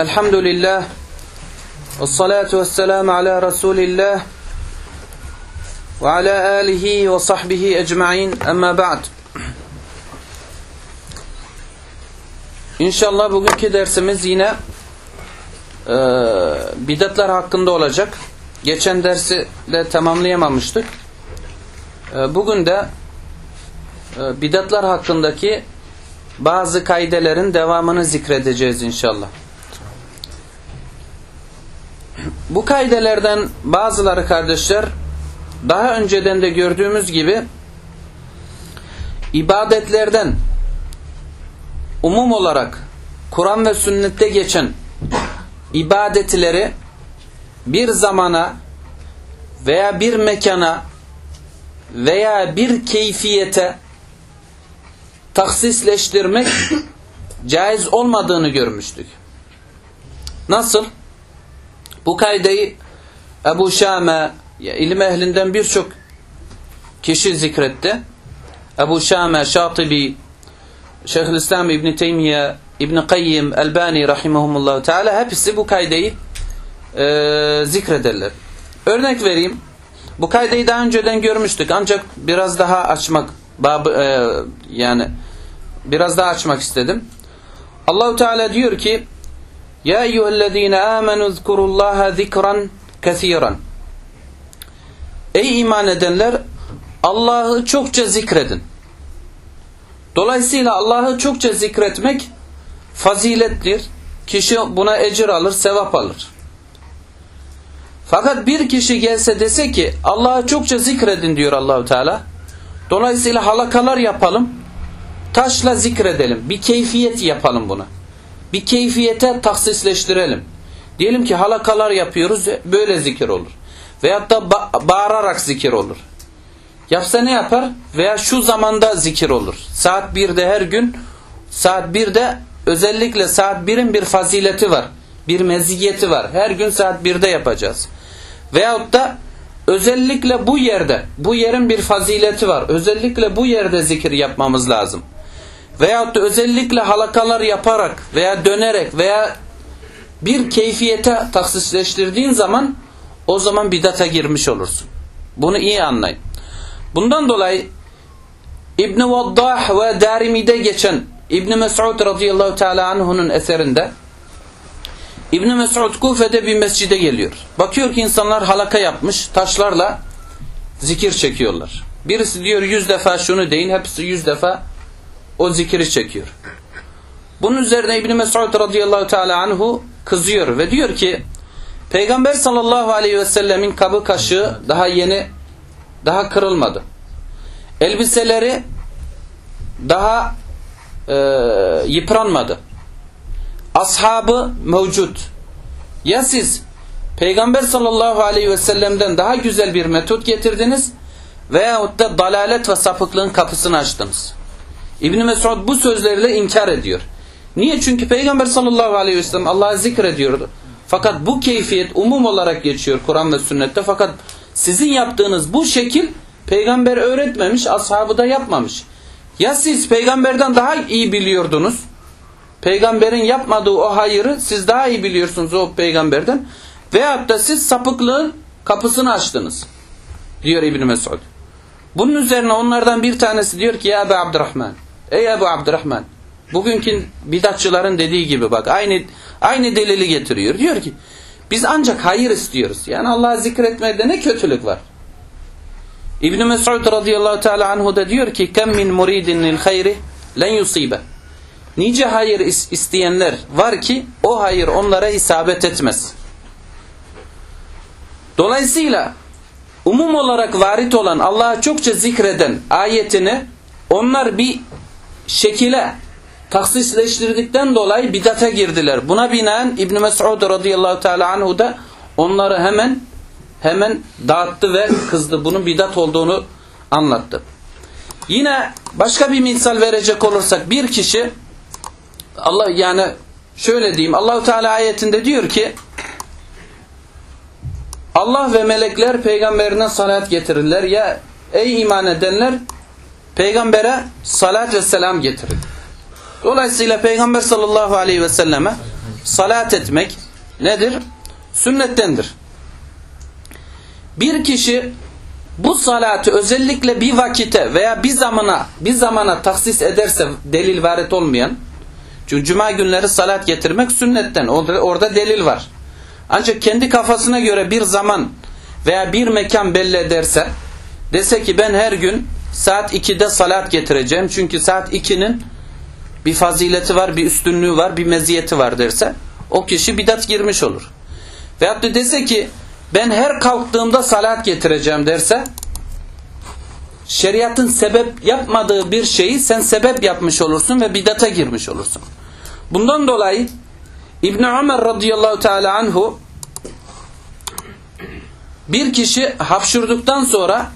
Elhamdülillah. Ve salatu ve selamu ala Resulillah. Ve ala alihi ve sahbihi ecma'in. Amma ba'd. İnşallah bugünkü dersimiz yine e, bidatlar hakkında olacak. Geçen dersi de tamamlayamamıştık. E, bugün de e, bidatlar hakkındaki bazı kaidelerin devamını zikredeceğiz inşallah. Bu kaidelerden bazıları kardeşler daha önceden de gördüğümüz gibi ibadetlerden umum olarak Kur'an ve sünnette geçen ibadetleri bir zamana veya bir mekana veya bir keyfiyete taksisleştirmek caiz olmadığını görmüştük. Nasıl? Bu kaydeyi Ebu Şame ilim ehlinden birçok kişi zikretti. Ebu Şame, Şatibi, Şeyhülislam İbn Teymiye, İbn Kayyim, Elbani rahimehumullah teala hepsi bu kaydeyi e, zikrederler. Örnek vereyim. Bu kaydeyi daha önceden görmüştük ancak biraz daha açmak babı e, yani biraz daha açmak istedim. Allahu Teala diyor ki: "Ya eyyuhellezine amenu zkurullaha zikran kesiran." Ey iman edenler Allah'ı çokça zikredin. Dolayısıyla Allah'ı çokça zikretmek fazilettir. Kişi buna ecir alır, sevap alır. Fakat bir kişi gelse dese ki Allah'ı çokça zikredin diyor Allahu Teala. Dolayısıyla halakalar yapalım. Taşla zikredelim. Bir keyfiyet yapalım buna. Bir keyfiyete taksisleştirelim. Diyelim ki halakalar yapıyoruz böyle zikir olur. Veyahut da ba bağırarak zikir olur. Yapsa ne yapar? Veya şu zamanda zikir olur. Saat 1'de her gün saat 1'de özellikle saat 1'in bir fazileti var. Bir meziyeti var. Her gün saat 1'de yapacağız. Veyahut da özellikle bu yerde, bu yerin bir fazileti var. Özellikle bu yerde zikir yapmamız lazım. Veyahut da özellikle halakalar yaparak veya dönerek veya bir keyfiyete taksisleştirdiğin zaman o zaman bidata girmiş olursun. Bunu iyi anlayın. Bundan dolayı İbn Vaddah ve Darimi'de geçen İbn Mes'ud radıyallahu teala anhu'nun eserinde İbn Mes'ud Kufe'de bir mescide geliyor. Bakıyor ki insanlar halaka yapmış, taşlarla zikir çekiyorlar. Birisi diyor yüz defa şunu deyin, hepsi yüz defa o zikiri çekiyor. Bunun üzerine İbn Mes'ud radıyallahu teala anhu kızıyor ve diyor ki Peygamber sallallahu aleyhi ve sellemin kabı kaşığı daha yeni daha kırılmadı. Elbiseleri daha e, yıpranmadı. Ashabı mevcut. Ya siz Peygamber sallallahu aleyhi ve sellem'den daha güzel bir metot getirdiniz veyahut da dalalet ve sapıklığın kapısını açtınız. İbn Mesud bu sözleriyle inkar ediyor. Niye? Çünkü Peygamber sallallahu aleyhi ve sellem Allah'ı zikrediyordu. Fakat bu keyfiyet umum olarak geçiyor Kur'an ve sünnette. Fakat sizin yaptığınız bu şekil peygamber öğretmemiş, ashabı da yapmamış. Ya siz peygamberden daha iyi biliyordunuz. Peygamberin yapmadığı o hayırı siz daha iyi biliyorsunuz o peygamberden. Veyahut da siz sapıklığın kapısını açtınız. Diyor İbn Mesud. Bunun üzerine onlardan bir tanesi diyor ki ya Ebu Abdurrahman. Ey Ebu Abdurrahman. Bugünkü bidatçıların dediği gibi bak aynı aynı delili getiriyor. Diyor ki biz ancak hayır istiyoruz. Yani Allah'ı zikretmede ne kötülük var? İbn Mesud radıyallahu teala anhu da diyor ki kem min muridin lil hayri len yusibe. Nice hayır isteyenler var ki o hayır onlara isabet etmez. Dolayısıyla umum olarak varit olan Allah'a çokça zikreden ayetini onlar bir şekile taksisleştirdikten dolayı bidata girdiler. Buna binaen İbn Mes'ud radıyallahu teala anhu da onları hemen hemen dağıttı ve kızdı. Bunun bidat olduğunu anlattı. Yine başka bir misal verecek olursak bir kişi Allah yani şöyle diyeyim Allahu Teala ayetinde diyor ki Allah ve melekler peygamberine salat getirirler. Ya ey iman edenler peygambere salat ve selam getirin. Dolayısıyla peygamber sallallahu aleyhi ve selleme salat etmek nedir? Sünnettendir. Bir kişi bu salatı özellikle bir vakite veya bir zamana bir zamana taksis ederse delil varet olmayan çünkü cuma günleri salat getirmek sünnetten orada, orada delil var. Ancak kendi kafasına göre bir zaman veya bir mekan belli ederse dese ki ben her gün saat 2'de salat getireceğim çünkü saat 2'nin bir fazileti var, bir üstünlüğü var, bir meziyeti var derse o kişi bidat girmiş olur. Veyahut da dese ki ben her kalktığımda salat getireceğim derse şeriatın sebep yapmadığı bir şeyi sen sebep yapmış olursun ve bidata girmiş olursun. Bundan dolayı İbn Ömer radıyallahu teala anhu bir kişi hapşurduktan sonra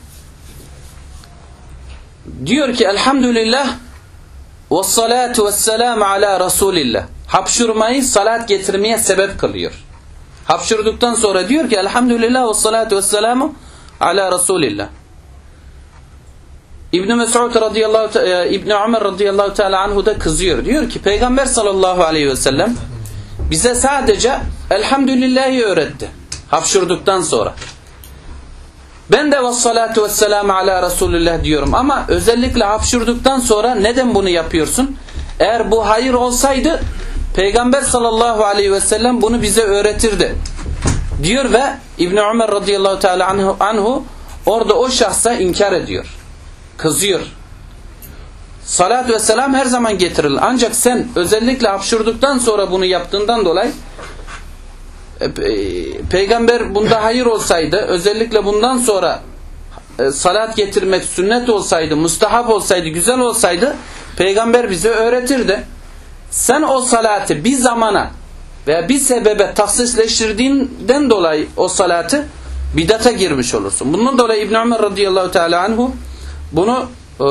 diyor ki elhamdülillah ve salatu ve selamu ala Resulillah. Hapşurmayı salat getirmeye sebep kılıyor. Hapşurduktan sonra diyor ki elhamdülillah ve salatu ve selamu ala Resulillah. İbn Mes'ud radıyallahu İbn Ömer radıyallahu teala anhu da kızıyor. Diyor ki Peygamber sallallahu aleyhi ve sellem bize sadece elhamdülillahi öğretti. Hapşurduktan sonra. Ben de vessalatu vesselamu ala Resulullah diyorum ama özellikle hapşurduktan sonra neden bunu yapıyorsun? Eğer bu hayır olsaydı Peygamber sallallahu aleyhi ve sellem bunu bize öğretirdi. Diyor ve İbn Ömer radıyallahu teala anhu, anhu orada o şahsa inkar ediyor. Kızıyor. Salat ve selam her zaman getirilir. Ancak sen özellikle hapşurduktan sonra bunu yaptığından dolayı peygamber bunda hayır olsaydı özellikle bundan sonra e, salat getirmek sünnet olsaydı mustahap olsaydı güzel olsaydı peygamber bize öğretirdi sen o salatı bir zamana veya bir sebebe taksisleştirdiğinden dolayı o salatı bidata girmiş olursun. Bundan dolayı İbn Ömer radıyallahu teala anhu bunu e,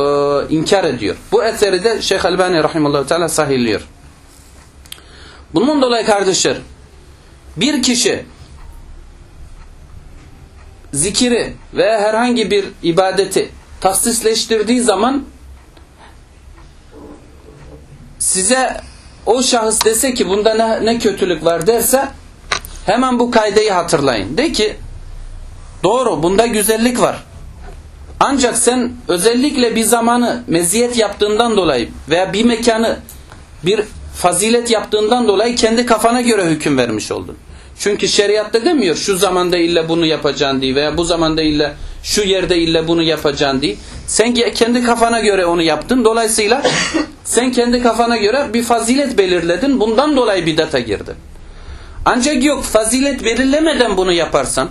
inkar ediyor. Bu eseri de Şeyh Albani rahimallahu teala sahihliyor. Bundan dolayı kardeşler bir kişi zikiri veya herhangi bir ibadeti taksisleştirdiği zaman size o şahıs dese ki bunda ne, ne kötülük var derse hemen bu kaydeyi hatırlayın. De ki doğru bunda güzellik var. Ancak sen özellikle bir zamanı meziyet yaptığından dolayı veya bir mekanı bir fazilet yaptığından dolayı kendi kafana göre hüküm vermiş oldun. Çünkü şeriatta demiyor şu zamanda illa bunu yapacaksın diye veya bu zamanda illa şu yerde illa bunu yapacaksın diye. Sen kendi kafana göre onu yaptın. Dolayısıyla sen kendi kafana göre bir fazilet belirledin. Bundan dolayı bidata girdin. Ancak yok fazilet belirlemeden bunu yaparsan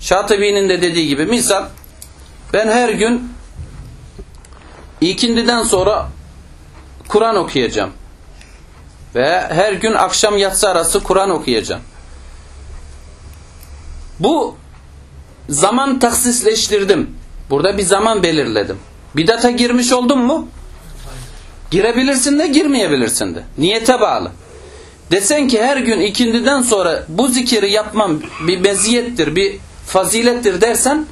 Şatibi'nin de dediği gibi misal ben her gün ikindiden sonra Kur'an okuyacağım. Ve her gün akşam yatsı arası Kur'an okuyacağım. Bu zaman taksisleştirdim. Burada bir zaman belirledim. Bidata girmiş oldum mu? Girebilirsin de girmeyebilirsin de. Niyete bağlı. Desen ki her gün ikindiden sonra bu zikiri yapmam bir meziyettir, bir fazilettir dersen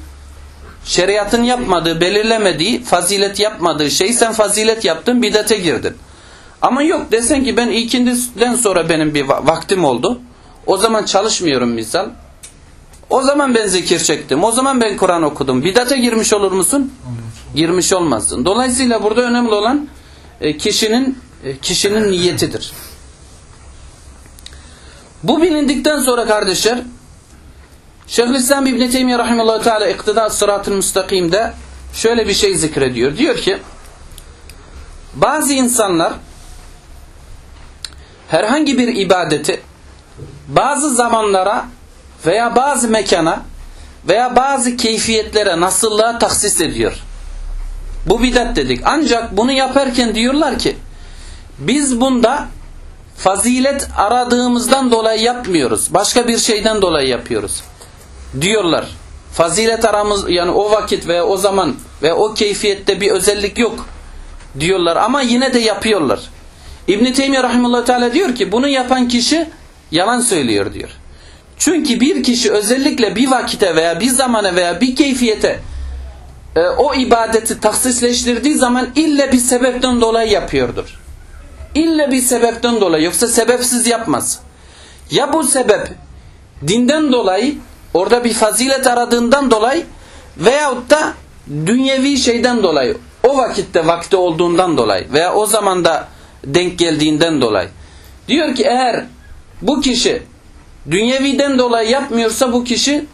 şeriatın yapmadığı, belirlemediği, fazilet yapmadığı şeyi sen fazilet yaptın, bidate girdin. Ama yok desen ki ben ikindiden sonra benim bir vaktim oldu. O zaman çalışmıyorum misal. O zaman ben zikir çektim. O zaman ben Kur'an okudum. Bidate girmiş olur musun? Girmiş olmazsın. Dolayısıyla burada önemli olan kişinin kişinin niyetidir. Bu bilindikten sonra kardeşler Şeyhülislam İbn Teymiyye rahimehullahü teala iktida sıratı müstakimde şöyle bir şey zikrediyor. Diyor ki bazı insanlar herhangi bir ibadeti bazı zamanlara veya bazı mekana veya bazı keyfiyetlere, nasıllığa taksis ediyor. Bu bidat dedik. Ancak bunu yaparken diyorlar ki biz bunda fazilet aradığımızdan dolayı yapmıyoruz. Başka bir şeyden dolayı yapıyoruz. Diyorlar. Fazilet aramız yani o vakit veya o zaman ve o keyfiyette bir özellik yok diyorlar ama yine de yapıyorlar. İbn Teymiyye rahimehullah teala diyor ki bunu yapan kişi yalan söylüyor diyor. Çünkü bir kişi özellikle bir vakite veya bir zamana veya bir keyfiyete e, o ibadeti taksisleştirdiği zaman ille bir sebepten dolayı yapıyordur. illa bir sebepten dolayı yoksa sebepsiz yapmaz. Ya bu sebep dinden dolayı orada bir fazilet aradığından dolayı veyahut da dünyevi şeyden dolayı o vakitte vakti olduğundan dolayı veya o zamanda denk geldiğinden dolayı. Diyor ki eğer bu kişi dünyeviden dolayı yapmıyorsa bu kişi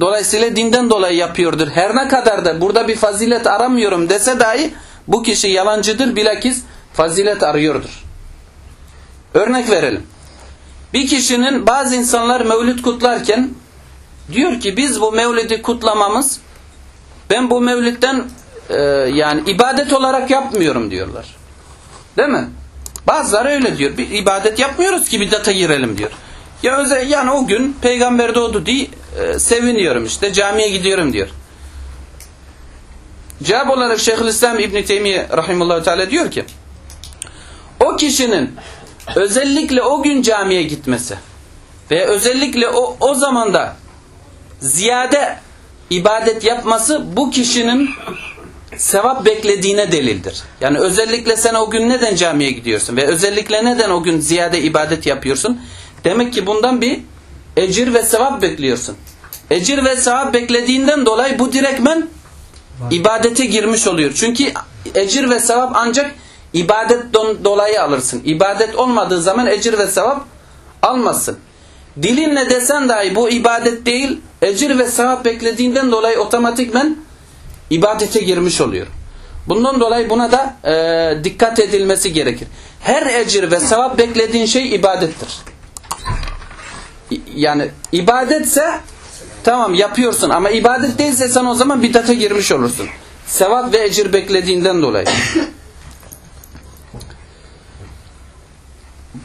dolayısıyla dinden dolayı yapıyordur. Her ne kadar da burada bir fazilet aramıyorum dese dahi bu kişi yalancıdır bilakis fazilet arıyordur. Örnek verelim. Bir kişinin bazı insanlar mevlüt kutlarken diyor ki biz bu mevlidi kutlamamız ben bu mevlitten e, yani ibadet olarak yapmıyorum diyorlar. Değil mi? Bazıları öyle diyor. Bir ibadet yapmıyoruz ki bidata girelim diyor. Ya özel, yani o gün peygamber doğdu diye e, seviniyorum işte camiye gidiyorum diyor. Cevap olarak Şeyhülislam İbn Teymiye rahimehullah teala diyor ki o kişinin özellikle o gün camiye gitmesi ve özellikle o o zamanda ziyade ibadet yapması bu kişinin sevap beklediğine delildir. Yani özellikle sen o gün neden camiye gidiyorsun ve özellikle neden o gün ziyade ibadet yapıyorsun? Demek ki bundan bir ecir ve sevap bekliyorsun. Ecir ve sevap beklediğinden dolayı bu direktmen ibadete girmiş oluyor. Çünkü ecir ve sevap ancak ibadet dolayı alırsın. İbadet olmadığı zaman ecir ve sevap almazsın. Dilinle desen dahi bu ibadet değil, ecir ve sevap beklediğinden dolayı otomatikmen ibadete girmiş oluyor. Bundan dolayı buna da e, dikkat edilmesi gerekir. Her ecir ve sevap beklediğin şey ibadettir. Yani ibadetse tamam yapıyorsun ama ibadet değilse sen o zaman bidata girmiş olursun. Sevap ve ecir beklediğinden dolayı.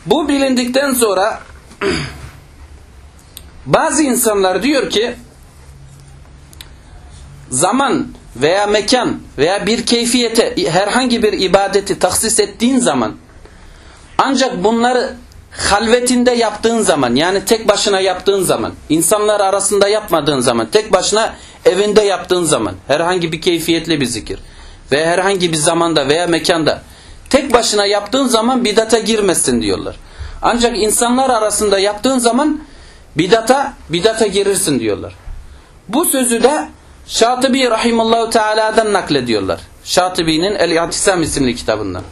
Bu bilindikten sonra bazı insanlar diyor ki zaman veya mekan veya bir keyfiyete herhangi bir ibadeti taksis ettiğin zaman ancak bunları halvetinde yaptığın zaman yani tek başına yaptığın zaman insanlar arasında yapmadığın zaman tek başına evinde yaptığın zaman herhangi bir keyfiyetli bir zikir ve herhangi bir zamanda veya mekanda tek başına yaptığın zaman bidata girmesin diyorlar. Ancak insanlar arasında yaptığın zaman bidata bidata girirsin diyorlar. Bu sözü de Şatibi rahimallahu teala'dan naklediyorlar. Şatibi'nin El-İ'tisam isimli kitabından.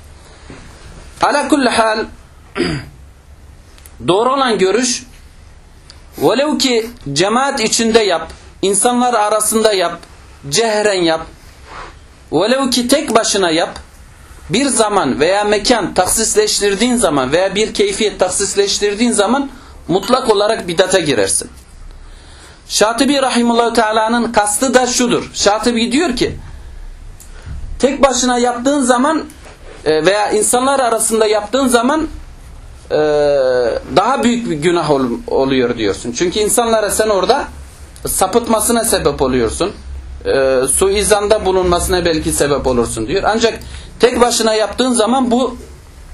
Ala kulli hal doğru olan görüş velev ki cemaat içinde yap, insanlar arasında yap, cehren yap, velev ki tek başına yap, bir zaman veya mekan taksisleştirdiğin zaman veya bir keyfiyet taksisleştirdiğin zaman mutlak olarak bidata girersin. Şatibi Rahimullahu Teala'nın kastı da şudur. Şatibi diyor ki tek başına yaptığın zaman e, veya insanlar arasında yaptığın zaman e, daha büyük bir günah oluyor diyorsun. Çünkü insanlara sen orada sapıtmasına sebep oluyorsun. E, suizanda bulunmasına belki sebep olursun diyor. Ancak tek başına yaptığın zaman bu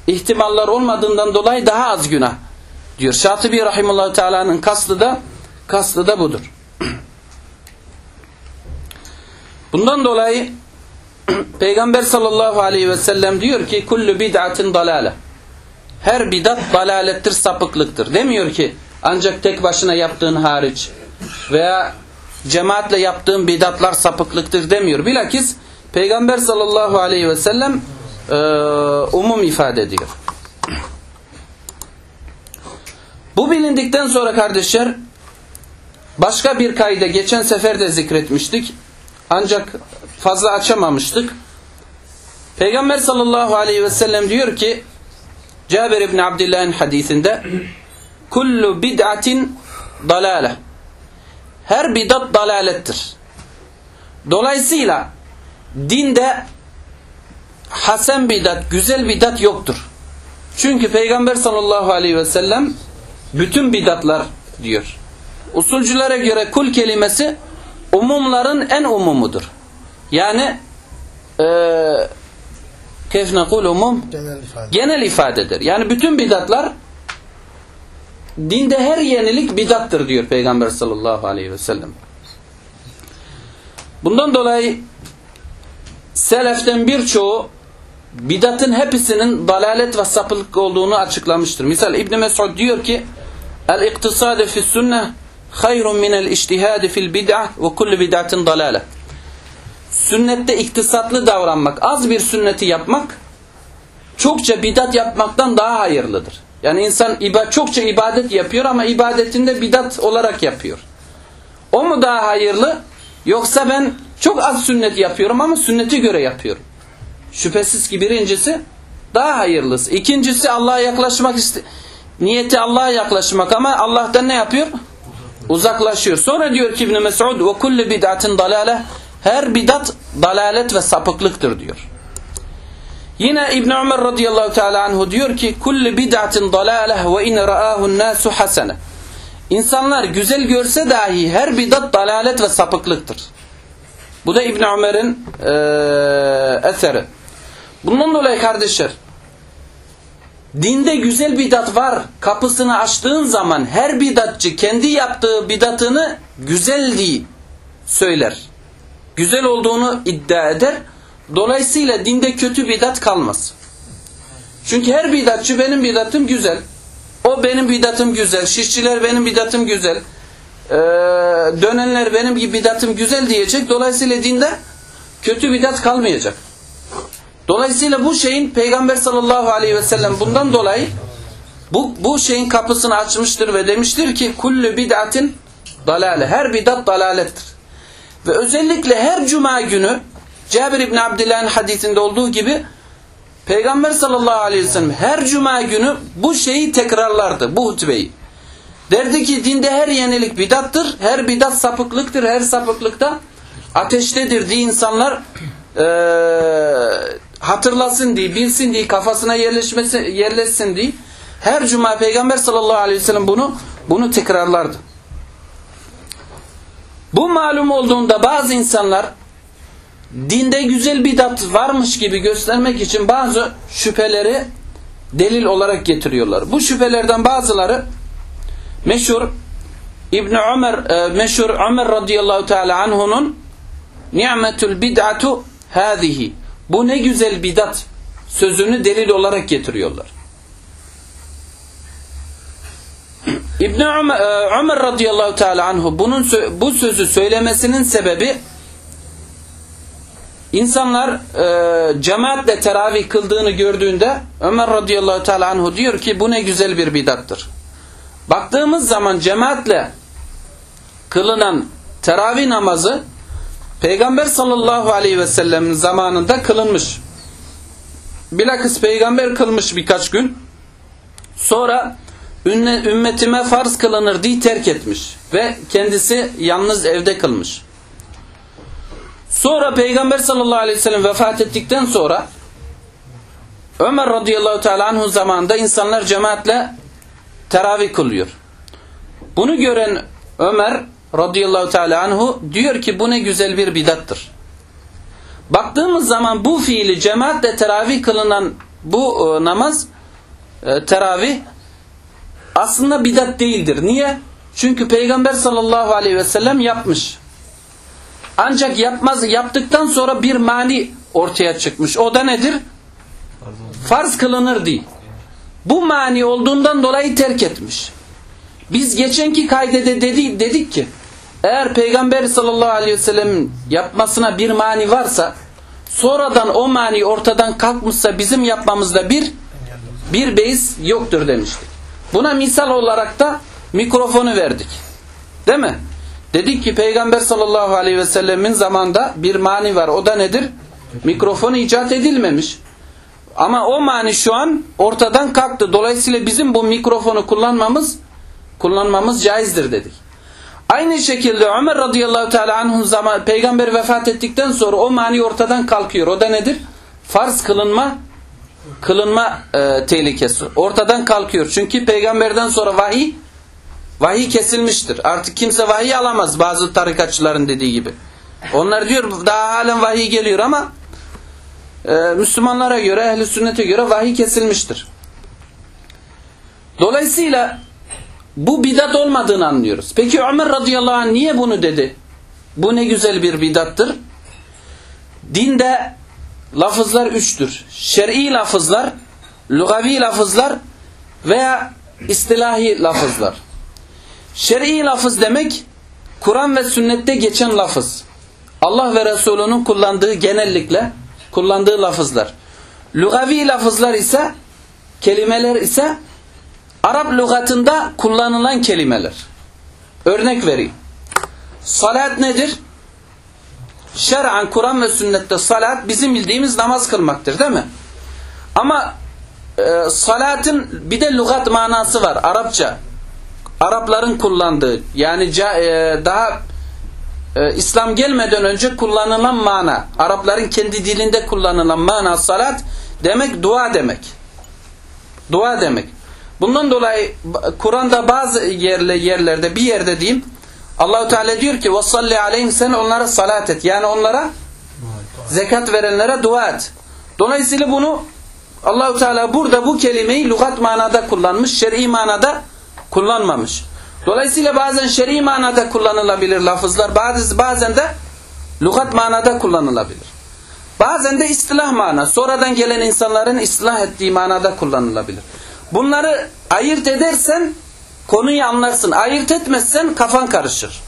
ihtimaller olmadığından dolayı daha az günah diyor. Şatibi Rahimullahu Teala'nın kastı da Kastı da budur. Bundan dolayı Peygamber sallallahu aleyhi ve sellem diyor ki kullu bid'atin dalale. Her bidat dalalettir, sapıklıktır. Demiyor ki ancak tek başına yaptığın hariç veya cemaatle yaptığın bidatlar sapıklıktır demiyor. Bilakis Peygamber sallallahu aleyhi ve sellem e, umum ifade ediyor. Bu bilindikten sonra kardeşler Başka bir kayda geçen sefer de zikretmiştik. Ancak fazla açamamıştık. Peygamber sallallahu aleyhi ve sellem diyor ki Cabir ibn Abdillah'ın hadisinde kullu bid'atin dalale her bidat dalalettir. Dolayısıyla dinde hasen bidat, güzel bidat yoktur. Çünkü Peygamber sallallahu aleyhi ve sellem bütün bidatlar diyor. Usulcülere göre kul kelimesi umumların en umumudur. Yani e, nekul umum genel, ifade. genel ifadedir. Yani bütün bidatlar dinde her yenilik bidattır diyor Peygamber sallallahu aleyhi ve sellem. Bundan dolayı seleften birçoğu bidatın hepsinin dalalet ve sapılık olduğunu açıklamıştır. Misal İbn Mesud diyor ki El-iktisade fi sünne hayrun minel iştihadi fil bid'ah ve kullu bid'atin dalale. Sünnette iktisatlı davranmak, az bir sünneti yapmak çokça bidat yapmaktan daha hayırlıdır. Yani insan çokça ibadet yapıyor ama ibadetinde bidat olarak yapıyor. O mu daha hayırlı? Yoksa ben çok az sünnet yapıyorum ama sünneti göre yapıyorum. Şüphesiz ki birincisi daha hayırlısı. İkincisi Allah'a yaklaşmak niyeti Allah'a yaklaşmak ama Allah'tan ne yapıyor? Uzaklaşıyor. Sonra diyor ki İbn Mesud ve kullu bid'atin dalale her bidat dalalet ve sapıklıktır diyor. Yine İbn Ömer radıyallahu teala anhu diyor ki kullu bid'atin dalale ve in ra'ahu'n nasu hasene. İnsanlar güzel görse dahi her bidat dalalet ve sapıklıktır. Bu da İbn Ömer'in e, eseri. Bundan dolayı kardeşler dinde güzel bidat var kapısını açtığın zaman her bidatçı kendi yaptığı bidatını güzel diye söyler. Güzel olduğunu iddia eder. Dolayısıyla dinde kötü bidat kalmaz. Çünkü her bidatçı benim bidatım güzel. O benim bidatım güzel. Şişçiler benim bidatım güzel. Ee, dönenler benim bidatım güzel diyecek. Dolayısıyla dinde kötü bidat kalmayacak. Dolayısıyla bu şeyin Peygamber sallallahu aleyhi ve sellem bundan dolayı bu, bu şeyin kapısını açmıştır ve demiştir ki kullu bid'atin dalale. Her bidat dalalettir. Ve özellikle her cuma günü Cabir İbni Abdillah'ın hadisinde olduğu gibi Peygamber sallallahu aleyhi ve sellem her cuma günü bu şeyi tekrarlardı. Bu hutbeyi. Derdi ki dinde her yenilik bidattır. Her bidat sapıklıktır. Her sapıklıkta ateştedir diye insanlar e, hatırlasın diye, bilsin diye, kafasına yerleşmesi, yerleşsin diye her cuma Peygamber sallallahu aleyhi ve sellem bunu bunu tekrarlardı. Bu malum olduğunda bazı insanlar dinde güzel bidat varmış gibi göstermek için bazı şüpheleri delil olarak getiriyorlar. Bu şüphelerden bazıları meşhur İbn Ömer e, meşhur Ömer radıyallahu teala anhu'nun ni'metul bid'atu hadihi. Bu ne güzel bidat sözünü delil olarak getiriyorlar. İbn Ömer, e, Ömer radıyallahu teala anhu bunun bu sözü söylemesinin sebebi İnsanlar e, cemaatle teravih kıldığını gördüğünde Ömer radıyallahu teala anhu diyor ki bu ne güzel bir bidattır. Baktığımız zaman cemaatle kılınan teravih namazı Peygamber sallallahu aleyhi ve sellemin zamanında kılınmış. Bilakis peygamber kılmış birkaç gün. Sonra ümmetime farz kılınır diye terk etmiş. Ve kendisi yalnız evde kılmış. Sonra Peygamber sallallahu aleyhi ve sellem vefat ettikten sonra Ömer radıyallahu teala anhu zamanında insanlar cemaatle teravih kılıyor. Bunu gören Ömer radıyallahu teala anhu diyor ki bu ne güzel bir bidattır. Baktığımız zaman bu fiili cemaatle teravih kılınan bu e, namaz e, teravih aslında bidat değildir. Niye? Çünkü Peygamber sallallahu aleyhi ve sellem yapmış. Ancak yapmaz yaptıktan sonra bir mani ortaya çıkmış. O da nedir? Farz kılınır değil. Bu mani olduğundan dolayı terk etmiş. Biz geçenki kaydede dedi, dedik ki eğer Peygamber sallallahu aleyhi ve sellem'in yapmasına bir mani varsa sonradan o mani ortadan kalkmışsa bizim yapmamızda bir bir beis yoktur demiştik. Buna misal olarak da mikrofonu verdik. Değil mi? Dedik ki Peygamber sallallahu aleyhi ve sellemin zamanda bir mani var. O da nedir? Mikrofon icat edilmemiş. Ama o mani şu an ortadan kalktı. Dolayısıyla bizim bu mikrofonu kullanmamız kullanmamız caizdir dedik. Aynı şekilde Ömer radıyallahu teala anh'un zaman peygamber vefat ettikten sonra o mani ortadan kalkıyor. O da nedir? Farz kılınma kılınma e, tehlikesi. Ortadan kalkıyor. Çünkü peygamberden sonra vahiy Vahiy kesilmiştir. Artık kimse vahiy alamaz bazı tarikatçıların dediği gibi. Onlar diyor daha halen vahiy geliyor ama e, Müslümanlara göre, ehli sünnete göre vahiy kesilmiştir. Dolayısıyla bu bidat olmadığını anlıyoruz. Peki Ömer radıyallahu anh niye bunu dedi? Bu ne güzel bir bidattır. Dinde lafızlar üçtür. Şer'i lafızlar, lugavi lafızlar veya istilahi lafızlar. Şer'i lafız demek Kur'an ve sünnette geçen lafız. Allah ve Resulünün kullandığı genellikle kullandığı lafızlar. Lugavi lafızlar ise kelimeler ise Arap lügatında kullanılan kelimeler. Örnek vereyim. Salat nedir? Şer'an Kur'an ve sünnette salat bizim bildiğimiz namaz kılmaktır değil mi? Ama e, salatın bir de lügat manası var Arapça. Arapların kullandığı yani e, daha e, İslam gelmeden önce kullanılan mana. Arapların kendi dilinde kullanılan mana salat demek dua demek. Dua demek. Bundan dolayı Kur'an'da bazı yerle, yerlerde bir yerde diyeyim Allahu Teala diyor ki "Vassalli aleyhim sen onlara salat et." Yani onlara zekat verenlere dua et. Dolayısıyla bunu Allahu Teala burada bu kelimeyi lügat manada kullanmış, şer'i manada kullanmamış. Dolayısıyla bazen şer'i manada kullanılabilir lafızlar, bazı bazen de lügat manada kullanılabilir. Bazen de istilah mana, sonradan gelen insanların ıslah ettiği manada kullanılabilir. Bunları ayırt edersen konuyu anlarsın. Ayırt etmezsen kafan karışır.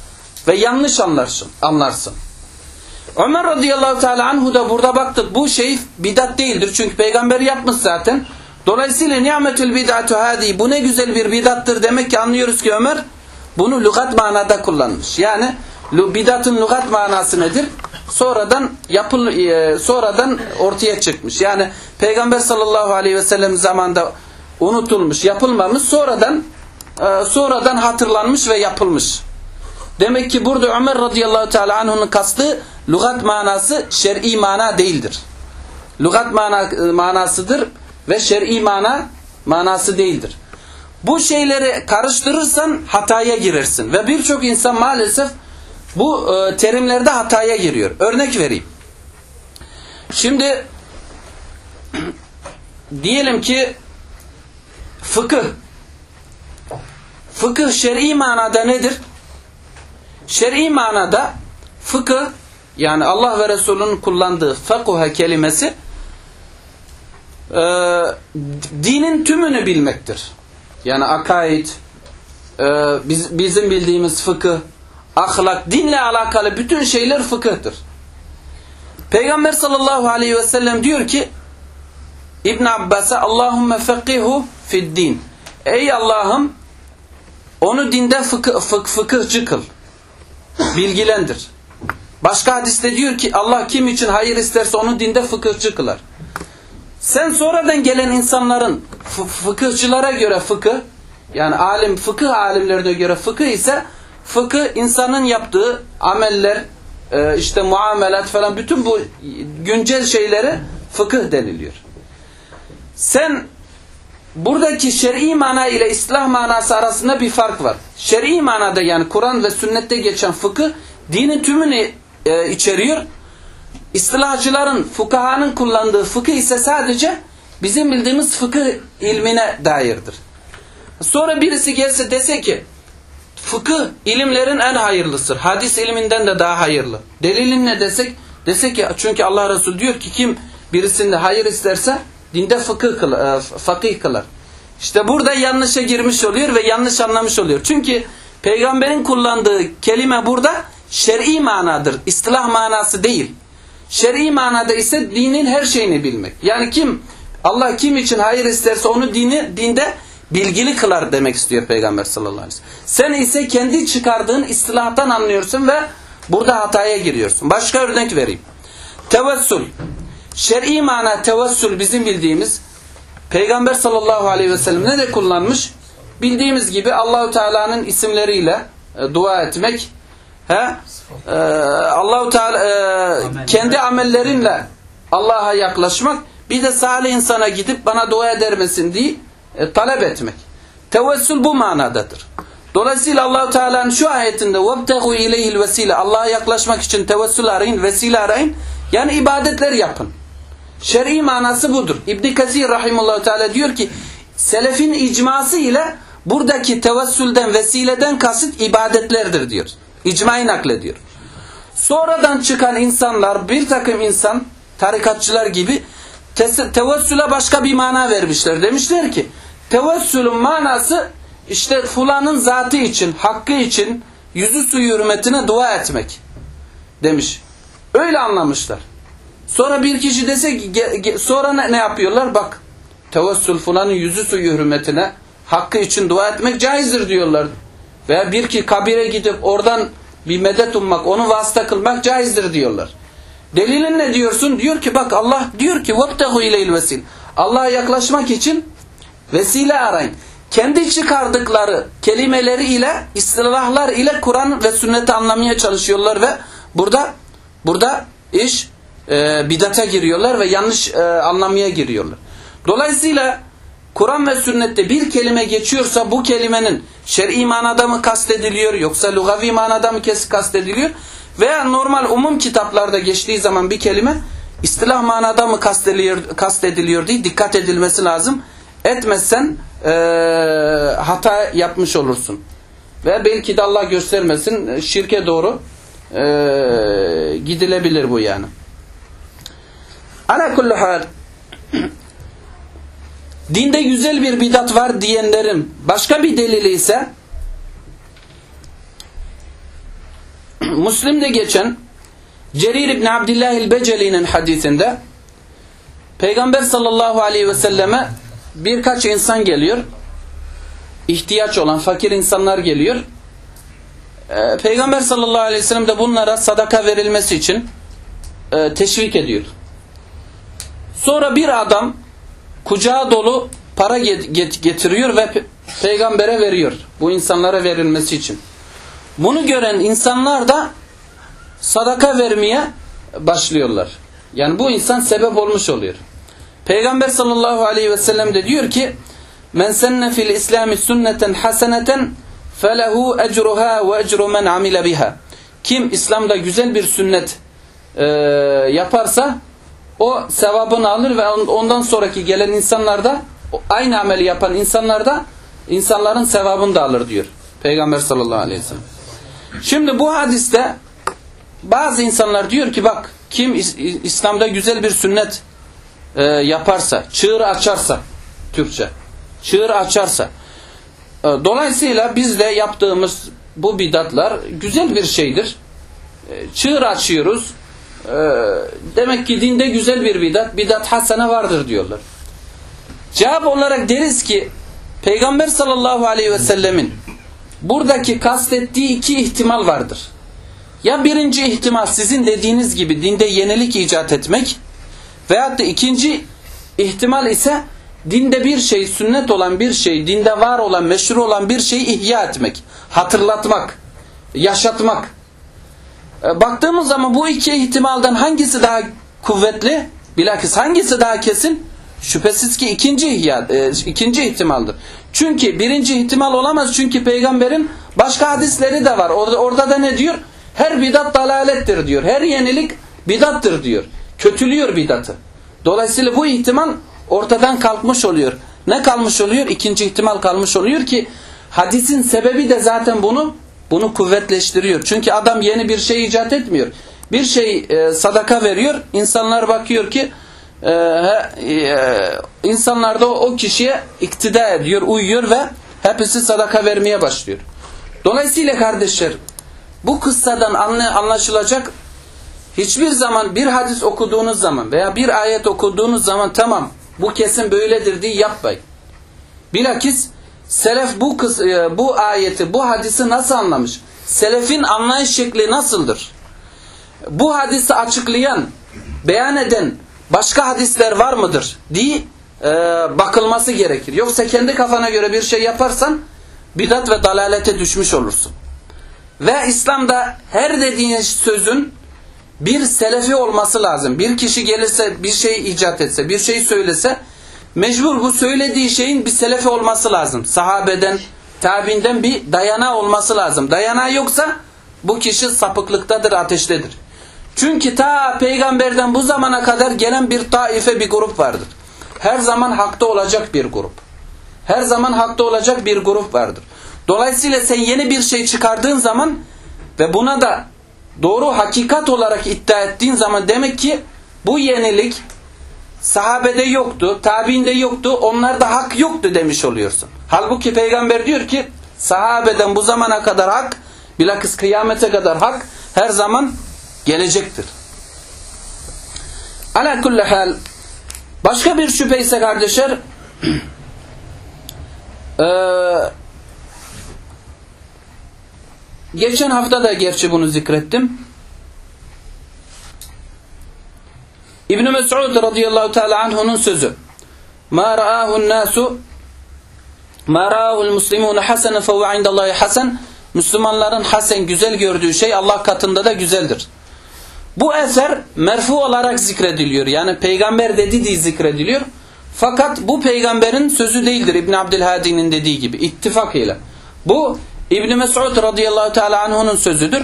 Ve yanlış anlarsın. anlarsın. Ömer radıyallahu teala anhu da burada baktık bu şey bidat değildir. Çünkü peygamber yapmış zaten. Dolayısıyla ni'metül bid'atu hadi bu ne güzel bir bidattır demek ki anlıyoruz ki Ömer bunu lügat manada kullanmış. Yani bidatın lügat manası nedir? Sonradan yapıl e, sonradan ortaya çıkmış. Yani Peygamber sallallahu aleyhi ve sellem zamanında unutulmuş, yapılmamış, sonradan e, sonradan hatırlanmış ve yapılmış. Demek ki burada Ömer radıyallahu teala anh'ın kastı lügat manası şer'i mana değildir. Lügat mana, e, manasıdır ve şer'i mana manası değildir. Bu şeyleri karıştırırsan hataya girersin ve birçok insan maalesef bu e, terimlerde hataya giriyor. Örnek vereyim. Şimdi diyelim ki fıkıh fıkıh şer'i manada nedir? Şer'i manada fıkıh yani Allah ve Resulünün kullandığı fekuhe kelimesi e, dinin tümünü bilmektir. Yani akaid, e, biz, bizim bildiğimiz fıkıh, ahlak, dinle alakalı bütün şeyler fıkıhtır. Peygamber sallallahu aleyhi ve sellem diyor ki İbn Abbas'a Allahümme fekihu fid din. Ey Allah'ım onu dinde fıkıh, fıkıh, fıkıhçı kıl. Bilgilendir. Başka hadiste diyor ki Allah kim için hayır isterse onu dinde fıkıhçı kılar. Sen sonradan gelen insanların fıkıhçılara göre fıkıh yani alim fıkıh alimlerine göre fıkıh ise fıkıh insanın yaptığı ameller e, işte muamelat falan bütün bu güncel şeyleri fıkıh deniliyor. Sen buradaki şer'i mana ile İslam manası arasında bir fark var. Şer'i manada yani Kur'an ve sünnette geçen fıkıh dinin tümünü e, içeriyor. İstilahçıların, fukahanın kullandığı fıkıh ise sadece bizim bildiğimiz fıkıh ilmine dairdir. Sonra birisi gelse dese ki fıkıh ilimlerin en hayırlısıdır. Hadis ilminden de daha hayırlı. Delilin ne desek? Dese ki çünkü Allah Resulü diyor ki kim birisinde hayır isterse dinde fıkıh kılar, e, fakih kılar. İşte burada yanlışa girmiş oluyor ve yanlış anlamış oluyor. Çünkü peygamberin kullandığı kelime burada şer'i manadır. İstilah manası değil. Şer'i manada ise dinin her şeyini bilmek. Yani kim Allah kim için hayır isterse onu dini dinde bilgili kılar demek istiyor Peygamber sallallahu aleyhi ve sellem. Sen ise kendi çıkardığın istilahtan anlıyorsun ve burada hataya giriyorsun. Başka örnek vereyim. Tevessül. Şer'i mana tevessül bizim bildiğimiz Peygamber sallallahu aleyhi ve sellem ne de kullanmış? Bildiğimiz gibi Allahu Teala'nın isimleriyle e, dua etmek, he? E, Allahu Teala e, kendi amellerinle Allah'a yaklaşmak, bir de salih insana gidip bana dua eder misin diye e, talep etmek. Tevessül bu manadadır. Dolayısıyla Allahu Teala'nın şu ayetinde "Vebtehu ileyhi'l vesile" Allah'a yaklaşmak için tevessül arayın, vesile arayın. Yani ibadetler yapın. Şer'i manası budur. İbn Kasir rahimehullah teala diyor ki selefin icması ile buradaki tevessülden vesileden kasıt ibadetlerdir diyor. İcmayı naklediyor. Sonradan çıkan insanlar bir takım insan tarikatçılar gibi tevessüle başka bir mana vermişler. Demişler ki tevessülün manası işte fulanın zatı için, hakkı için yüzü suyu hürmetine dua etmek demiş. Öyle anlamışlar. Sonra bir kişi dese ki ge- ge- sonra ne, ne yapıyorlar? Bak tevessül fulanın yüzü suyu hürmetine hakkı için dua etmek caizdir diyorlar. Veya bir ki kabire gidip oradan bir medet ummak, onu vasıta kılmak caizdir diyorlar. Delilin ne diyorsun? Diyor ki bak Allah diyor ki وَبْتَغُ اِلَيْهِ الْوَسِيلِ Allah'a yaklaşmak için vesile arayın. Kendi çıkardıkları kelimeleri ile, istilahlar ile Kur'an ve sünneti anlamaya çalışıyorlar ve burada burada iş e, bidata giriyorlar ve yanlış e, anlamaya giriyorlar. Dolayısıyla Kur'an ve sünnette bir kelime geçiyorsa bu kelimenin şer'i manada mı kastediliyor yoksa lugavi manada mı kastediliyor veya normal umum kitaplarda geçtiği zaman bir kelime istilah manada mı kastediliyor, kastediliyor diye dikkat edilmesi lazım. Etmezsen e, hata yapmış olursun. Ve belki de Allah göstermesin şirke doğru e, gidilebilir bu yani. Ala kulli hal dinde güzel bir bidat var diyenlerin başka bir delili ise Müslim'de geçen Cerir İbni Abdillah el-Beceli'nin hadisinde Peygamber sallallahu aleyhi ve selleme birkaç insan geliyor. ihtiyaç olan fakir insanlar geliyor. Ee, Peygamber sallallahu aleyhi ve sellem de bunlara sadaka verilmesi için e, teşvik ediyor. Sonra bir adam kucağı dolu para get getiriyor ve pe peygambere veriyor. Bu insanlara verilmesi için. Bunu gören insanlar da sadaka vermeye başlıyorlar. Yani bu insan sebep olmuş oluyor. Peygamber sallallahu aleyhi ve sellem de diyor ki Men senne fil islami sünneten haseneten felehu ecruha ve ecru men amile biha. Kim İslam'da güzel bir sünnet e, yaparsa o sevabını alır ve ondan sonraki gelen insanlar da aynı ameli yapan insanlar da insanların sevabını da alır diyor. Peygamber sallallahu aleyhi ve sellem. Şimdi bu hadiste bazı insanlar diyor ki bak kim İslam'da güzel bir sünnet e, yaparsa, çığır açarsa Türkçe, çığır açarsa e, dolayısıyla biz de yaptığımız bu bidatlar güzel bir şeydir. E, çığır açıyoruz. E, demek ki dinde güzel bir bidat, bidat hasene vardır diyorlar. Cevap olarak deriz ki Peygamber sallallahu aleyhi ve sellemin buradaki kastettiği iki ihtimal vardır. Ya birinci ihtimal sizin dediğiniz gibi dinde yenilik icat etmek veyahut da ikinci ihtimal ise dinde bir şey, sünnet olan bir şey, dinde var olan, meşhur olan bir şeyi ihya etmek, hatırlatmak, yaşatmak. Baktığımız zaman bu iki ihtimalden hangisi daha kuvvetli? Bilakis hangisi daha kesin? Şüphesiz ki ikinci ihya, e, ikinci ihtimaldir. Çünkü birinci ihtimal olamaz. Çünkü peygamberin başka hadisleri de var. Orada, orada da ne diyor? Her bidat dalalettir diyor. Her yenilik bidattır diyor. Kötülüyor bidatı. Dolayısıyla bu ihtimal ortadan kalkmış oluyor. Ne kalmış oluyor? İkinci ihtimal kalmış oluyor ki hadisin sebebi de zaten bunu bunu kuvvetleştiriyor. Çünkü adam yeni bir şey icat etmiyor. Bir şey e, sadaka veriyor. İnsanlar bakıyor ki e, e, insanlar da o kişiye iktida ediyor, uyuyor ve hepsi sadaka vermeye başlıyor. Dolayısıyla kardeşler bu kıssadan anlaşılacak hiçbir zaman bir hadis okuduğunuz zaman veya bir ayet okuduğunuz zaman tamam bu kesin böyledir diye yapmayın. Bilakis selef bu kıs bu ayeti, bu hadisi nasıl anlamış? Selefin anlayış şekli nasıldır? Bu hadisi açıklayan, beyan eden başka hadisler var mıdır diye e, bakılması gerekir. Yoksa kendi kafana göre bir şey yaparsan bidat ve dalalete düşmüş olursun. Ve İslam'da her dediğin sözün bir selefi olması lazım. Bir kişi gelirse bir şey icat etse, bir şey söylese mecbur bu söylediği şeyin bir selefi olması lazım. Sahabeden, tabinden bir dayanağı olması lazım. Dayanağı yoksa bu kişi sapıklıktadır, ateştedir. Çünkü ta peygamberden bu zamana kadar gelen bir taife bir grup vardır. Her zaman hakta olacak bir grup. Her zaman hakta olacak bir grup vardır. Dolayısıyla sen yeni bir şey çıkardığın zaman ve buna da doğru hakikat olarak iddia ettiğin zaman demek ki bu yenilik sahabede yoktu, tabiinde yoktu, onlarda hak yoktu demiş oluyorsun. Halbuki peygamber diyor ki sahabeden bu zamana kadar hak, bilakis kıyamete kadar hak her zaman gelecektir. Ala kulli hal başka bir şüphe ise kardeşler eee Geçen hafta da gerçi bunu zikrettim. İbn Mes'ud radıyallahu teala anhu'nun sözü. Ma ra'ahu'n nasu ma ra'ahu'l muslimun hasanan fe huve indallahi hasan. Müslümanların hasen güzel gördüğü şey Allah katında da güzeldir. Bu eser merfu olarak zikrediliyor. Yani peygamber dedi diye zikrediliyor. Fakat bu peygamberin sözü değildir İbn Abdülhadi'nin dediği gibi ittifak ile. Bu İbn Mes'ud radıyallahu teala anhu'nun sözüdür.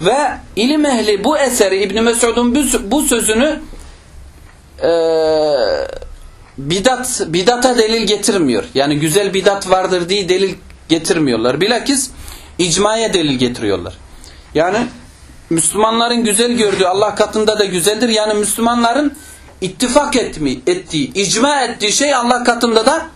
Ve ilim ehli bu eseri İbn Mes'ud'un bu sözünü e, bidat bidata delil getirmiyor. Yani güzel bidat vardır diye delil getirmiyorlar. Bilakis icmaya delil getiriyorlar. Yani Müslümanların güzel gördüğü Allah katında da güzeldir. Yani Müslümanların ittifak etmi, ettiği, icma ettiği şey Allah katında da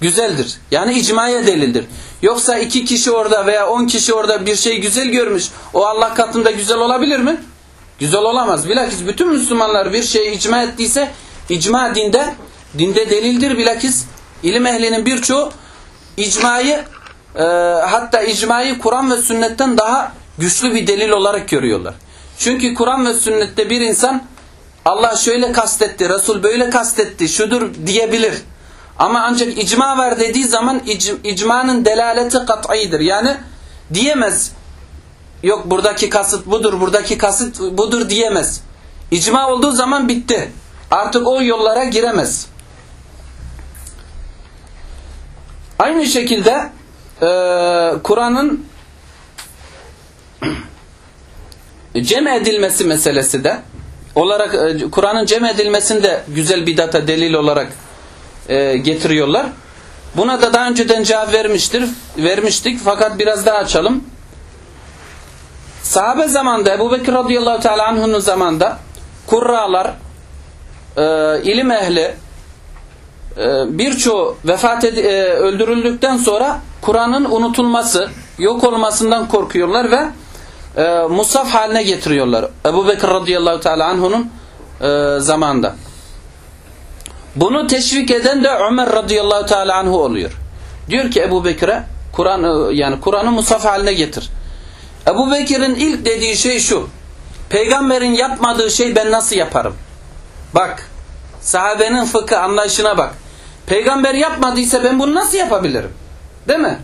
güzeldir. Yani icmaya delildir. Yoksa iki kişi orada veya on kişi orada bir şey güzel görmüş. O Allah katında güzel olabilir mi? Güzel olamaz. Bilakis bütün Müslümanlar bir şeyi icma ettiyse icma dinde dinde delildir. Bilakis ilim ehlinin birçoğu icmayı e, hatta icmayı Kur'an ve sünnetten daha güçlü bir delil olarak görüyorlar. Çünkü Kur'an ve sünnette bir insan Allah şöyle kastetti, Resul böyle kastetti, şudur diyebilir. Ama ancak icma var dediği zaman ic, icmanın delaleti kat'idir. Yani diyemez. Yok buradaki kasıt budur, buradaki kasıt budur diyemez. İcma olduğu zaman bitti. Artık o yollara giremez. Aynı şekilde e, Kur'an'ın cem edilmesi meselesi de olarak e, Kur'an'ın cem edilmesinde güzel bidata delil olarak e, getiriyorlar. Buna da daha önceden cevap vermiştir, vermiştik fakat biraz daha açalım. Sahabe zamanında Ebu Bekir radıyallahu teala anh'unun zamanında kurralar, e, ilim ehli e, birçoğu vefat ed- e, öldürüldükten sonra Kur'an'ın unutulması, yok olmasından korkuyorlar ve e, musaf haline getiriyorlar. Ebu Bekir radıyallahu teala anh'unun e, zamanında. Bunu teşvik eden de Ömer radıyallahu teala anhu oluyor. Diyor ki Ebu Bekir'e Kur'an yani Kur'an'ı musaf haline getir. Ebu Bekir'in ilk dediği şey şu. Peygamberin yapmadığı şey ben nasıl yaparım? Bak. Sahabenin fıkı anlayışına bak. Peygamber yapmadıysa ben bunu nasıl yapabilirim? Değil mi?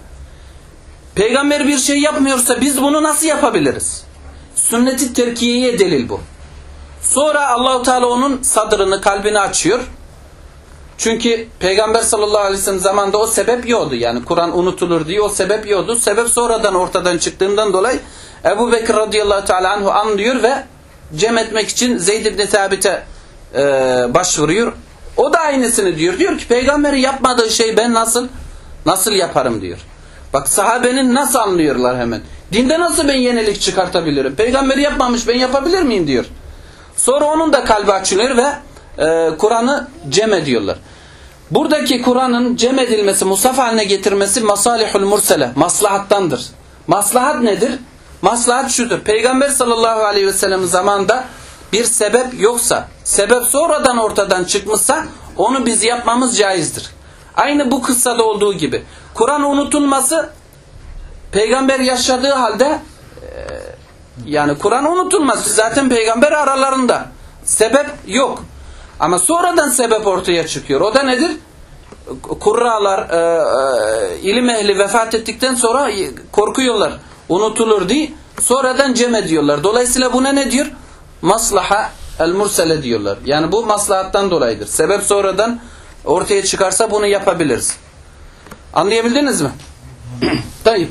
Peygamber bir şey yapmıyorsa biz bunu nasıl yapabiliriz? Sünnet-i terkiyeye delil bu. Sonra Allahu Teala onun sadrını, kalbini açıyor. Çünkü Peygamber sallallahu aleyhi ve sellem zamanında o sebep yoktu. Yani Kur'an unutulur diye o sebep yoktu. Sebep sonradan ortadan çıktığından dolayı Ebu Bekir radıyallahu teala anhu anlıyor ve cem etmek için Zeyd ibn Thabit'e e, başvuruyor. O da aynısını diyor. Diyor ki peygamberi yapmadığı şey ben nasıl nasıl yaparım diyor. Bak sahabenin nasıl anlıyorlar hemen. Dinde nasıl ben yenilik çıkartabilirim? Peygamberi yapmamış ben yapabilir miyim diyor. Sonra onun da kalbi açılıyor ve e, Kur'an'ı cem ediyorlar. Buradaki Kur'an'ın cem edilmesi, musaf haline getirmesi masalihul mursele, maslahattandır. Maslahat nedir? Maslahat şudur. Peygamber sallallahu aleyhi ve sellem zamanında bir sebep yoksa, sebep sonradan ortadan çıkmışsa onu biz yapmamız caizdir. Aynı bu kıssada olduğu gibi. Kur'an unutulması peygamber yaşadığı halde e, yani Kur'an unutulmaz. Zaten peygamber aralarında. Sebep yok. Ama sonradan sebep ortaya çıkıyor. O da nedir? Kurralar, e, e, ilim ehli vefat ettikten sonra korkuyorlar. Unutulur diye. Sonradan cem ediyorlar. Dolayısıyla buna ne diyor? Maslaha el mursele diyorlar. Yani bu maslahattan dolayıdır. Sebep sonradan ortaya çıkarsa bunu yapabiliriz. Anlayabildiniz mi? Tayyip.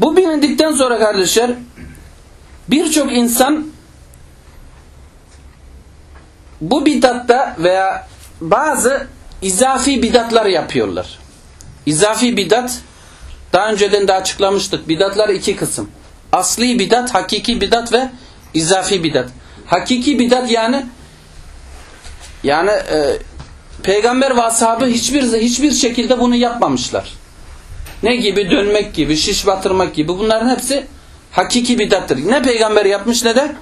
Bu bilindikten sonra kardeşler birçok insan bu bidatta veya bazı izafi bidatlar yapıyorlar. İzafi bidat daha önceden de açıklamıştık. Bidatlar iki kısım. Asli bidat, hakiki bidat ve izafi bidat. Hakiki bidat yani yani e, peygamber ve ashabı hiçbir hiçbir şekilde bunu yapmamışlar. Ne gibi? Dönmek gibi, şiş batırmak gibi. Bunların hepsi hakiki bidattır. Ne peygamber yapmış ne de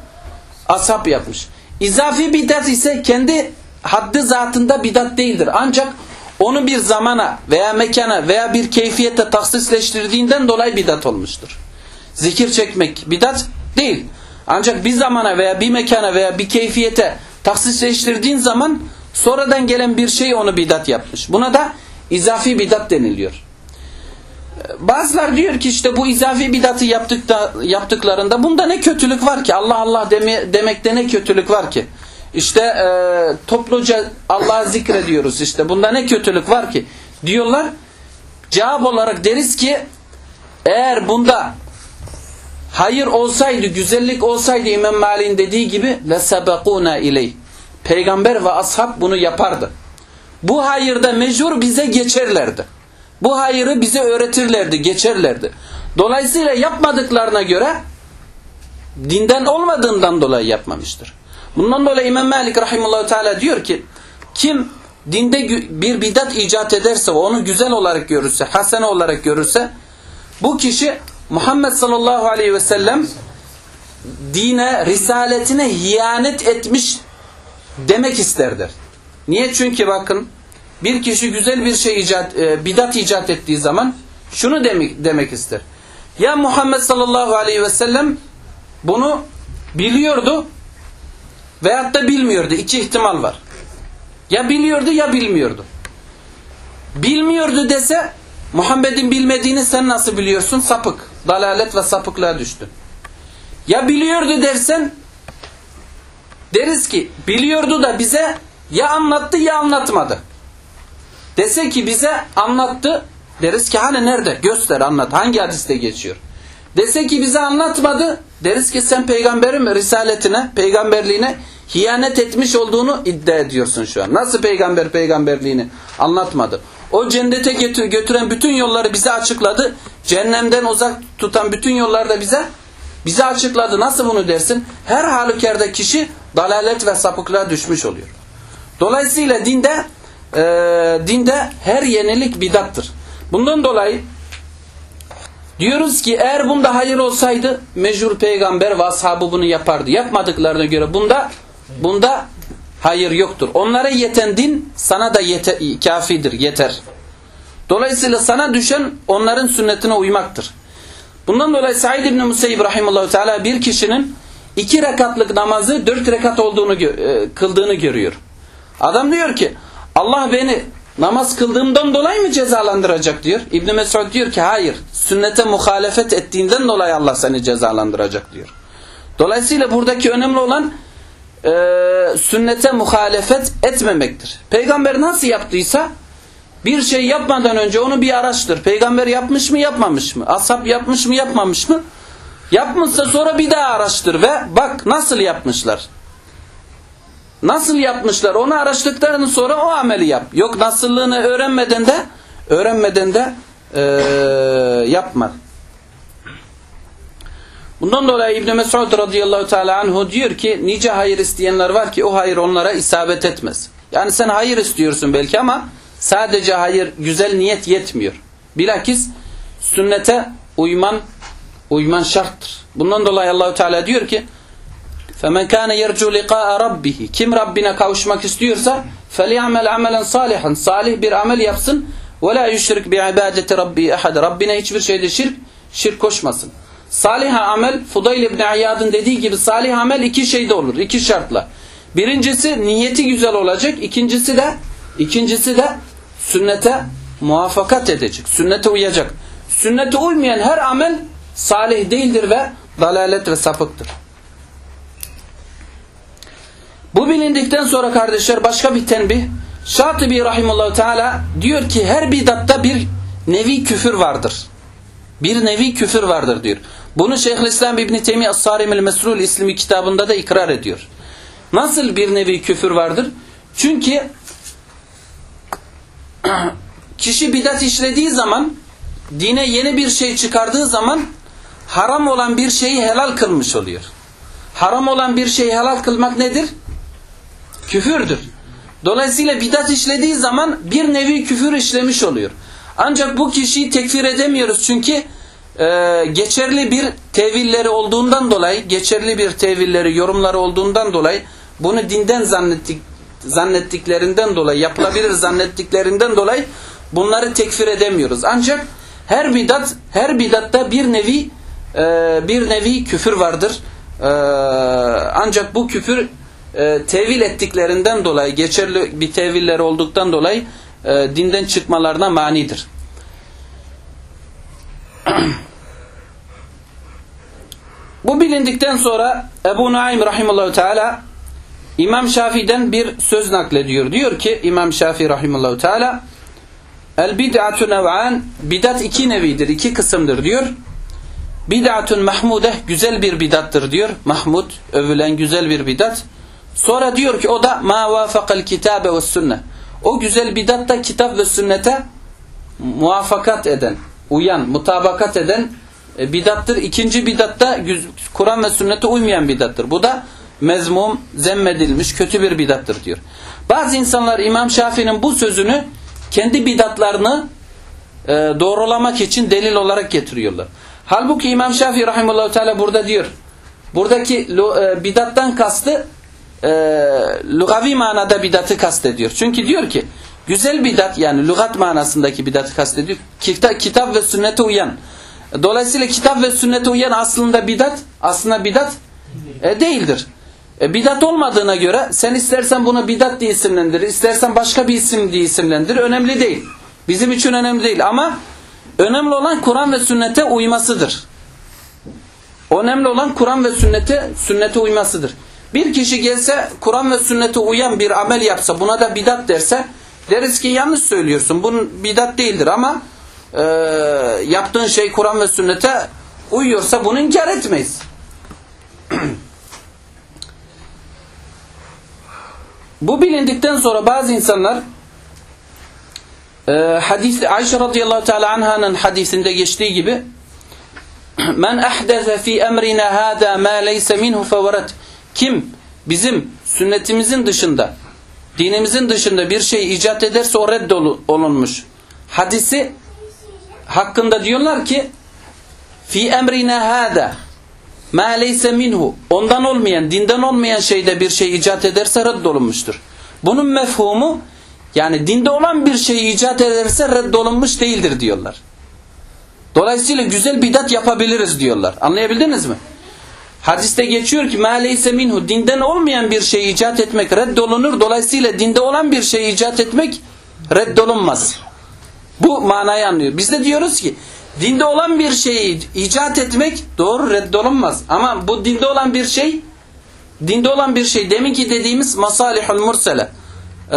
ashab yapmış. İzafi bidat ise kendi haddi zatında bidat değildir. Ancak onu bir zamana veya mekana veya bir keyfiyete taksisleştirdiğinden dolayı bidat olmuştur. Zikir çekmek bidat değil. Ancak bir zamana veya bir mekana veya bir keyfiyete taksisleştirdiğin zaman sonradan gelen bir şey onu bidat yapmış. Buna da izafi bidat deniliyor. Bazılar diyor ki işte bu izafi bidatı yaptıkta, yaptıklarında bunda ne kötülük var ki? Allah Allah deme, demekte ne kötülük var ki? İşte e, topluca Allah'ı zikrediyoruz işte bunda ne kötülük var ki? Diyorlar. Cevap olarak deriz ki eğer bunda hayır olsaydı, güzellik olsaydı İmam Malik'in dediği gibi لَسَبَقُونَ اِلَيْهِ Peygamber ve ashab bunu yapardı. Bu hayırda mecbur bize geçerlerdi. Bu hayırı bize öğretirlerdi, geçerlerdi. Dolayısıyla yapmadıklarına göre dinden olmadığından dolayı yapmamıştır. Bundan dolayı İmam Malik rahimullahu teala diyor ki kim dinde bir bidat icat ederse onu güzel olarak görürse, hasene olarak görürse bu kişi Muhammed sallallahu aleyhi ve sellem dine, risaletine hiyanet etmiş demek isterdir. Niye? Çünkü bakın bir kişi güzel bir şey icat, e, bidat icat ettiği zaman şunu demek, demek ister. Ya Muhammed sallallahu aleyhi ve sellem bunu biliyordu veyahut da bilmiyordu. İki ihtimal var. Ya biliyordu ya bilmiyordu. Bilmiyordu dese Muhammed'in bilmediğini sen nasıl biliyorsun? Sapık. Dalalet ve sapıklığa düştün. Ya biliyordu dersen deriz ki biliyordu da bize ya anlattı ya anlatmadı. Dese ki bize anlattı deriz ki hani nerede? Göster anlat. Hangi hadiste geçiyor? Dese ki bize anlatmadı deriz ki sen peygamberin risaletine, peygamberliğine hiyanet etmiş olduğunu iddia ediyorsun şu an. Nasıl peygamber peygamberliğini anlatmadı? O cennete götüren bütün yolları bize açıkladı. Cehennemden uzak tutan bütün yolları da bize bize açıkladı. Nasıl bunu dersin? Her halükarda kişi dalalet ve sapıklığa düşmüş oluyor. Dolayısıyla dinde e, dinde her yenilik bidattır. Bundan dolayı diyoruz ki eğer bunda hayır olsaydı mecbur peygamber ve ashabı bunu yapardı. Yapmadıklarına göre bunda bunda hayır yoktur. Onlara yeten din sana da yeter, kafidir, yeter. Dolayısıyla sana düşen onların sünnetine uymaktır. Bundan dolayı Said İbni Musayyib Rahimullahu Teala bir kişinin iki rekatlık namazı dört rekat olduğunu e, kıldığını görüyor. Adam diyor ki Allah beni namaz kıldığımdan dolayı mı cezalandıracak diyor. İbn Mesud diyor ki hayır. Sünnete muhalefet ettiğinden dolayı Allah seni cezalandıracak diyor. Dolayısıyla buradaki önemli olan e, sünnete muhalefet etmemektir. Peygamber nasıl yaptıysa bir şey yapmadan önce onu bir araştır. Peygamber yapmış mı yapmamış mı? Ashab yapmış mı yapmamış mı? Yapmışsa sonra bir daha araştır ve bak nasıl yapmışlar. Nasıl yapmışlar onu araştırdıktan sonra o ameli yap. Yok nasıllığını öğrenmeden de öğrenmeden de e, yapma. Bundan dolayı İbn Mesud radıyallahu teala anhu diyor ki nice hayır isteyenler var ki o hayır onlara isabet etmez. Yani sen hayır istiyorsun belki ama sadece hayır güzel niyet yetmiyor. Bilakis sünnete uyman uyman şarttır. Bundan dolayı Allahu Teala diyor ki فَمَنْ كَانَ يَرْجُوا لِقَاءَ رَبِّهِ Kim Rabbine kavuşmak istiyorsa فَلْيَعْمَلْ عَمَلًا صَالِحًا Salih bir amel yapsın وَلَا يُشْرِكْ بِعِبَادَةِ رَبِّهِ اَحَدٍ Rabbine hiçbir şeyde şirk, şirk koşmasın. Salih amel Fudayl ibn Ayyad'ın dediği gibi salih amel iki şeyde olur. iki şartla. Birincisi niyeti güzel olacak. ikincisi de ikincisi de sünnete muvaffakat edecek. Sünnete uyacak. Sünnete uymayan her amel salih değildir ve dalalet ve sapıktır. Bu bilindikten sonra kardeşler başka bir tenbih. Şatibi rahimullahu teala diyor ki her bidatta bir nevi küfür vardır. Bir nevi küfür vardır diyor. Bunu Şeyhülislam İbn Teymi As-Sarimil Mesrul isimli kitabında da ikrar ediyor. Nasıl bir nevi küfür vardır? Çünkü kişi bidat işlediği zaman dine yeni bir şey çıkardığı zaman haram olan bir şeyi helal kılmış oluyor. Haram olan bir şeyi helal kılmak nedir? Küfürdür. Dolayısıyla bidat işlediği zaman bir nevi küfür işlemiş oluyor. Ancak bu kişiyi tekfir edemiyoruz çünkü e, geçerli bir tevilleri olduğundan dolayı, geçerli bir tevilleri, yorumları olduğundan dolayı bunu dinden zannettik, zannettiklerinden dolayı, yapılabilir zannettiklerinden dolayı bunları tekfir edemiyoruz. Ancak her bidat, her bidatta bir nevi e, bir nevi küfür vardır. E, ancak bu küfür e, tevil ettiklerinden dolayı, geçerli bir tevilleri olduktan dolayı e, dinden çıkmalarına manidir. Bu bilindikten sonra Ebu Naim rahimallahu teala İmam Şafii'den bir söz naklediyor. Diyor ki İmam Şafii rahimallahu teala El bid'atu nev'an bidat iki nevidir, iki kısımdır diyor. Bid'atun mahmudeh güzel bir bidattır diyor. Mahmud övülen güzel bir bidat. Sonra diyor ki o da ma vafakal kitabe ve sünne. O güzel bidat da kitap ve sünnete muvafakat eden, uyan, mutabakat eden e, bidattır. İkinci bidat da Kur'an ve sünnete uymayan bidattır. Bu da mezmum, zemmedilmiş, kötü bir bidattır diyor. Bazı insanlar İmam Şafii'nin bu sözünü kendi bidatlarını e, doğrulamak için delil olarak getiriyorlar. Halbuki İmam Şafii rahimullahu teala burada diyor. Buradaki e, bidattan kastı e, lugavi manada bidatı kastediyor. Çünkü diyor ki güzel bidat yani lügat manasındaki bidatı kastediyor. Kita, kitap ve sünnete uyan. Dolayısıyla kitap ve sünnete uyan aslında bidat aslında bidat e, değildir. E, bidat olmadığına göre sen istersen bunu bidat diye isimlendir, istersen başka bir isim diye isimlendir. Önemli değil. Bizim için önemli değil ama önemli olan Kur'an ve sünnete uymasıdır. Önemli olan Kur'an ve sünnete sünnete uymasıdır. Bir kişi gelse Kur'an ve sünnete uyan bir amel yapsa buna da bidat derse deriz ki yanlış söylüyorsun. Bunun bidat değildir ama e, yaptığın şey Kur'an ve sünnete uyuyorsa bunu inkar etmeyiz. Bu bilindikten sonra bazı insanlar e, hadis Ayşe radıyallahu teala anha'nın hadisinde geçtiği gibi men ahdese fi emrina hada ma leysa minhu feverat kim bizim sünnetimizin dışında dinimizin dışında bir şey icat ederse o reddolunmuş. Hadisi hakkında diyorlar ki fi emrina hada ma leyse minhu ondan olmayan dinden olmayan şeyde bir şey icat ederse reddolunmuştur. Bunun mefhumu yani dinde olan bir şeyi icat ederse reddolunmuş değildir diyorlar. Dolayısıyla güzel bidat yapabiliriz diyorlar. Anlayabildiniz mi? Hadiste geçiyor ki maaleyse minhu dinden olmayan bir şey icat etmek reddolunur. Dolayısıyla dinde olan bir şey icat etmek reddolunmaz. Bu manayı anlıyor. Biz de diyoruz ki dinde olan bir şeyi icat etmek doğru reddolunmaz. Ama bu dinde olan bir şey dinde olan bir şey deminki dediğimiz masalihul mursele ee,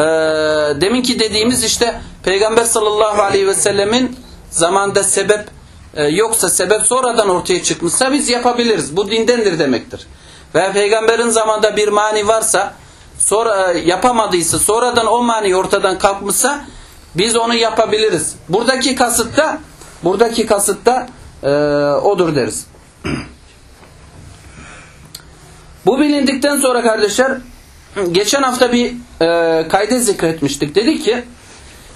deminki dediğimiz işte Peygamber sallallahu aleyhi ve sellemin zamanda sebep e, yoksa sebep sonradan ortaya çıkmışsa biz yapabiliriz. Bu dindendir demektir. Ve peygamberin zamanda bir mani varsa sonra e, yapamadıysa sonradan o mani ortadan kalkmışsa biz onu yapabiliriz. Buradaki kasıtta buradaki kasıtta e, odur deriz. Bu bilindikten sonra kardeşler geçen hafta bir e, kaydı zikretmiştik. Dedi ki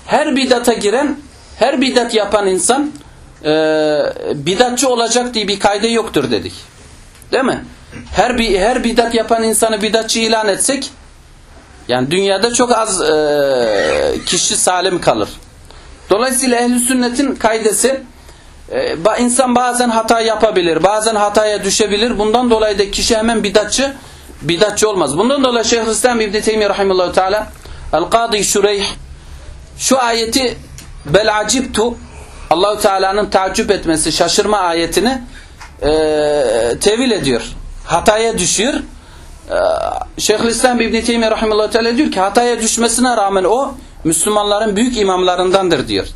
her bidata giren her bidat yapan insan e, bidatçı olacak diye bir kaydı yoktur dedik. Değil mi? Her bir her bidat yapan insanı bidatçı ilan etsek yani dünyada çok az e, kişi salim kalır. Dolayısıyla ehl sünnetin kaydesi e, insan bazen hata yapabilir, bazen hataya düşebilir. Bundan dolayı da kişi hemen bidatçı bidatçı olmaz. Bundan dolayı Şeyhülislam İbn Teymiyye rahimehullah teala El-Kadi Şureyh şu ayeti bel acibtu Allahu Teala'nın tacip etmesi, şaşırma ayetini e, tevil ediyor. Hataya düşüyor. E, Şeyhülislam İbn Teymiyye rahimehullah teala diyor ki hataya düşmesine rağmen o Müslümanların büyük imamlarındandır diyor.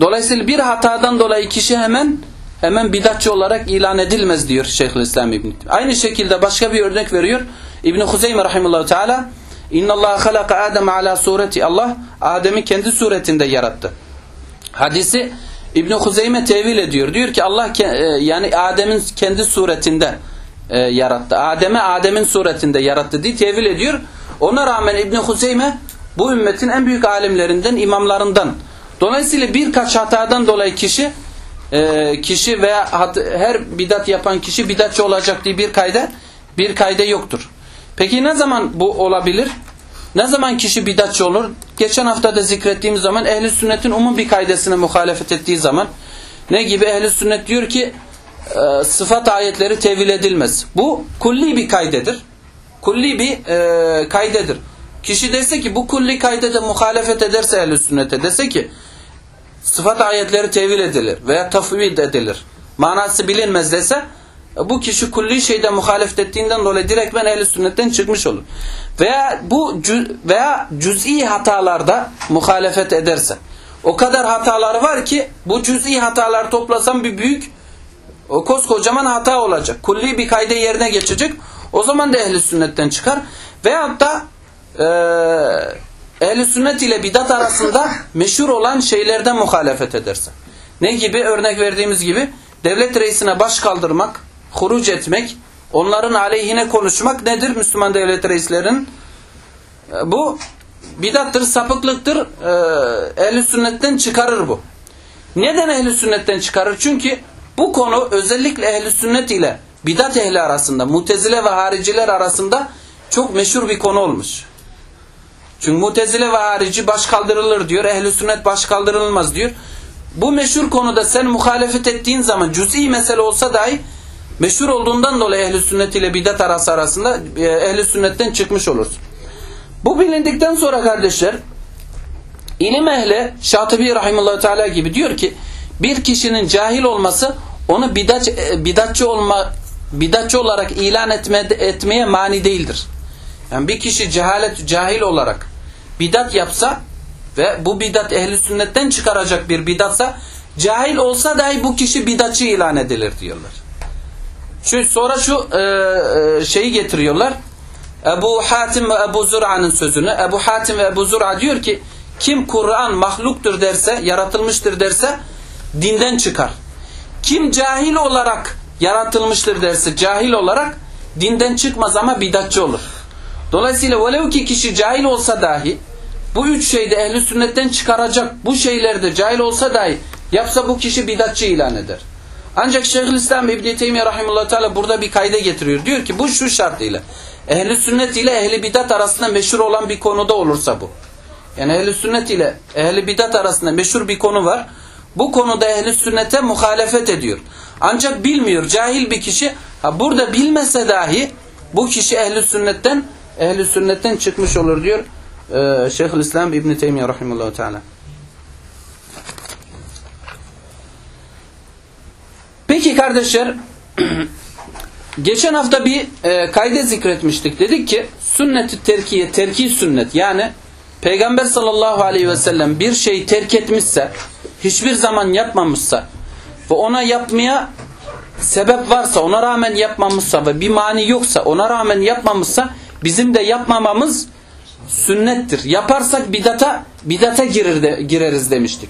Dolayısıyla bir hatadan dolayı kişi hemen hemen bidatçı olarak ilan edilmez diyor Şeyhülislam İbn. Aynı şekilde başka bir örnek veriyor. İbn Huzeyme rahimehullah teala İnna Allah halaka Adem ala sureti Allah Adem'i kendi suretinde yarattı. Hadisi İbn Huzeyme tevil ediyor. Diyor ki Allah yani Adem'in kendi suretinde e, yarattı. Adem'e Adem'in suretinde yarattı diye tevil ediyor. Ona rağmen İbn Huzeyme bu ümmetin en büyük alimlerinden, imamlarından. Dolayısıyla birkaç hatadan dolayı kişi e, kişi veya her bidat yapan kişi bidatçı olacak diye bir kayda bir kayda yoktur. Peki ne zaman bu olabilir? Ne zaman kişi bidatçı olur? Geçen hafta da zikrettiğimiz zaman ehli sünnetin umum bir kaidesine muhalefet ettiği zaman ne gibi ehli sünnet diyor ki e, sıfat ayetleri tevil edilmez. Bu kulli bir kaydedir. Kulli bir e, kaydedir. Kişi dese ki bu kulli kaydede muhalefet ederse ehli sünnete dese ki sıfat ayetleri tevil edilir veya tafvid edilir. Manası bilinmez dese bu kişi kulli şeyde muhalefet ettiğinden dolayı direkt ben ehli sünnetten çıkmış olur. Veya bu veya cüz'i hatalarda muhalefet ederse o kadar hataları var ki bu cüz'i hatalar toplasam bir büyük o koskocaman hata olacak. Kulli bir kayda yerine geçecek. O zaman da ehli sünnetten çıkar. Veyahut da e, ehli sünnet ile bidat arasında meşhur olan şeylerden muhalefet ederse. Ne gibi? Örnek verdiğimiz gibi devlet reisine baş kaldırmak, huruc etmek, onların aleyhine konuşmak nedir Müslüman devlet reislerin? E, bu bidattır, sapıklıktır. E, ehli sünnetten çıkarır bu. Neden ehli sünnetten çıkarır? Çünkü bu konu özellikle ehli sünnet ile bidat ehli arasında, mutezile ve hariciler arasında çok meşhur bir konu olmuş. Çünkü mutezile ve harici baş kaldırılır diyor, ehli sünnet baş kaldırılmaz diyor. Bu meşhur konuda sen muhalefet ettiğin zaman cüz'i mesele olsa dahi meşhur olduğundan dolayı ehli sünnet ile bidat arası arasında e, ehli sünnetten çıkmış olursun. Bu bilindikten sonra kardeşler ilim ehli Şatibi Rahimullah Teala gibi diyor ki bir kişinin cahil olması onu bidat, e, bidatçı olma bidatçı olarak ilan etme, etmeye mani değildir. Yani bir kişi cehalet cahil olarak bidat yapsa ve bu bidat ehli sünnetten çıkaracak bir bidatsa cahil olsa dahi bu kişi bidatçı ilan edilir diyorlar. Şu sonra şu e, e, şeyi getiriyorlar. Ebu Hatim ve Ebu Zur'a'nın sözünü. Ebu Hatim ve Ebu Zur'a diyor ki kim Kur'an mahluktur derse, yaratılmıştır derse dinden çıkar. Kim cahil olarak yaratılmıştır derse cahil olarak dinden çıkmaz ama bidatçı olur. Dolayısıyla velev ki kişi cahil olsa dahi bu üç şeyde ehli sünnetten çıkaracak bu şeylerde cahil olsa dahi yapsa bu kişi bidatçı ilan eder. Ancak Şeyhülislam İbn Teymiyye rahimehullah teala burada bir kayda getiriyor. Diyor ki bu şu şartıyla. Ehli sünnet ile ehli bidat arasında meşhur olan bir konuda olursa bu. Yani ehli sünnet ile ehli bidat arasında meşhur bir konu var. Bu konuda ehli sünnete muhalefet ediyor. Ancak bilmiyor. Cahil bir kişi ha burada bilmese dahi bu kişi ehli sünnetten ehli sünnetten çıkmış olur diyor. Şeyhülislam İbn Teymiyye rahimehullah teala. Peki kardeşler geçen hafta bir e, kayde zikretmiştik. Dedik ki sünnet-i terkiye, terki sünnet yani Peygamber sallallahu aleyhi ve sellem bir şeyi terk etmişse, hiçbir zaman yapmamışsa ve ona yapmaya sebep varsa, ona rağmen yapmamışsa ve bir mani yoksa, ona rağmen yapmamışsa bizim de yapmamamız sünnettir. Yaparsak bidata bidata girer de, gireriz demiştik.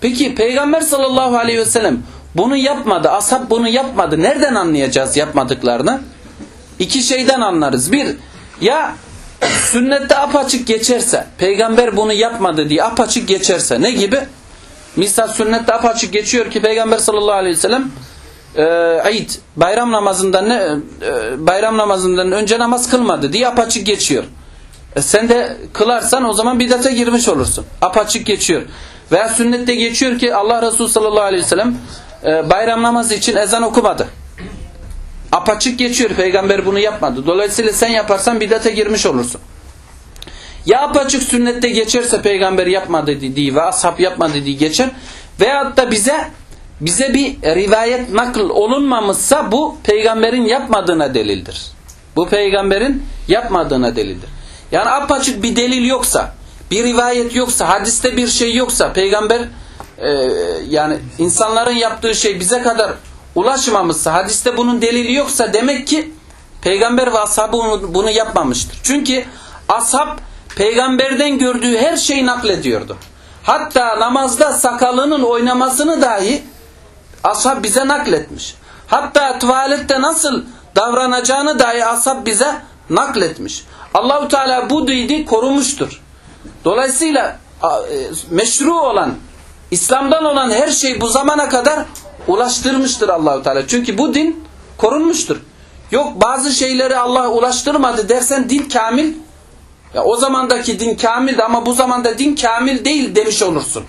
Peki Peygamber sallallahu aleyhi ve sellem bunu yapmadı, ashab bunu yapmadı. Nereden anlayacağız yapmadıklarını? İki şeyden anlarız. Bir, ya sünnette apaçık geçerse, peygamber bunu yapmadı diye apaçık geçerse ne gibi? Misal sünnette apaçık geçiyor ki peygamber sallallahu aleyhi ve sellem e, bayram namazından ne e, bayram namazından önce namaz kılmadı diye apaçık geçiyor. E, sen de kılarsan o zaman bidate girmiş olursun. Apaçık geçiyor. Veya sünnette geçiyor ki Allah Resulü sallallahu aleyhi ve sellem e, bayram namazı için ezan okumadı. Apaçık geçiyor. Peygamber bunu yapmadı. Dolayısıyla sen yaparsan bidate girmiş olursun. Ya apaçık sünnette geçerse peygamber yapmadı dediği ve ashab yapmadı dediği geçer. Veyahut da bize bize bir rivayet nakl olunmamışsa bu peygamberin yapmadığına delildir. Bu peygamberin yapmadığına delildir. Yani apaçık bir delil yoksa, bir rivayet yoksa, hadiste bir şey yoksa, peygamber e, yani insanların yaptığı şey bize kadar ulaşmamışsa, hadiste bunun delili yoksa demek ki peygamber ve ashabı bunu, yapmamıştır. Çünkü ashab peygamberden gördüğü her şeyi naklediyordu. Hatta namazda sakalının oynamasını dahi ashab bize nakletmiş. Hatta tuvalette nasıl davranacağını dahi ashab bize nakletmiş. Allahu Teala bu dini korumuştur. Dolayısıyla e, meşru olan, İslam'dan olan her şey bu zamana kadar ulaştırmıştır Allahu Teala. Çünkü bu din korunmuştur. Yok bazı şeyleri Allah ulaştırmadı dersen din kamil. Ya o zamandaki din kamildi ama bu zamanda din kamil değil demiş olursun.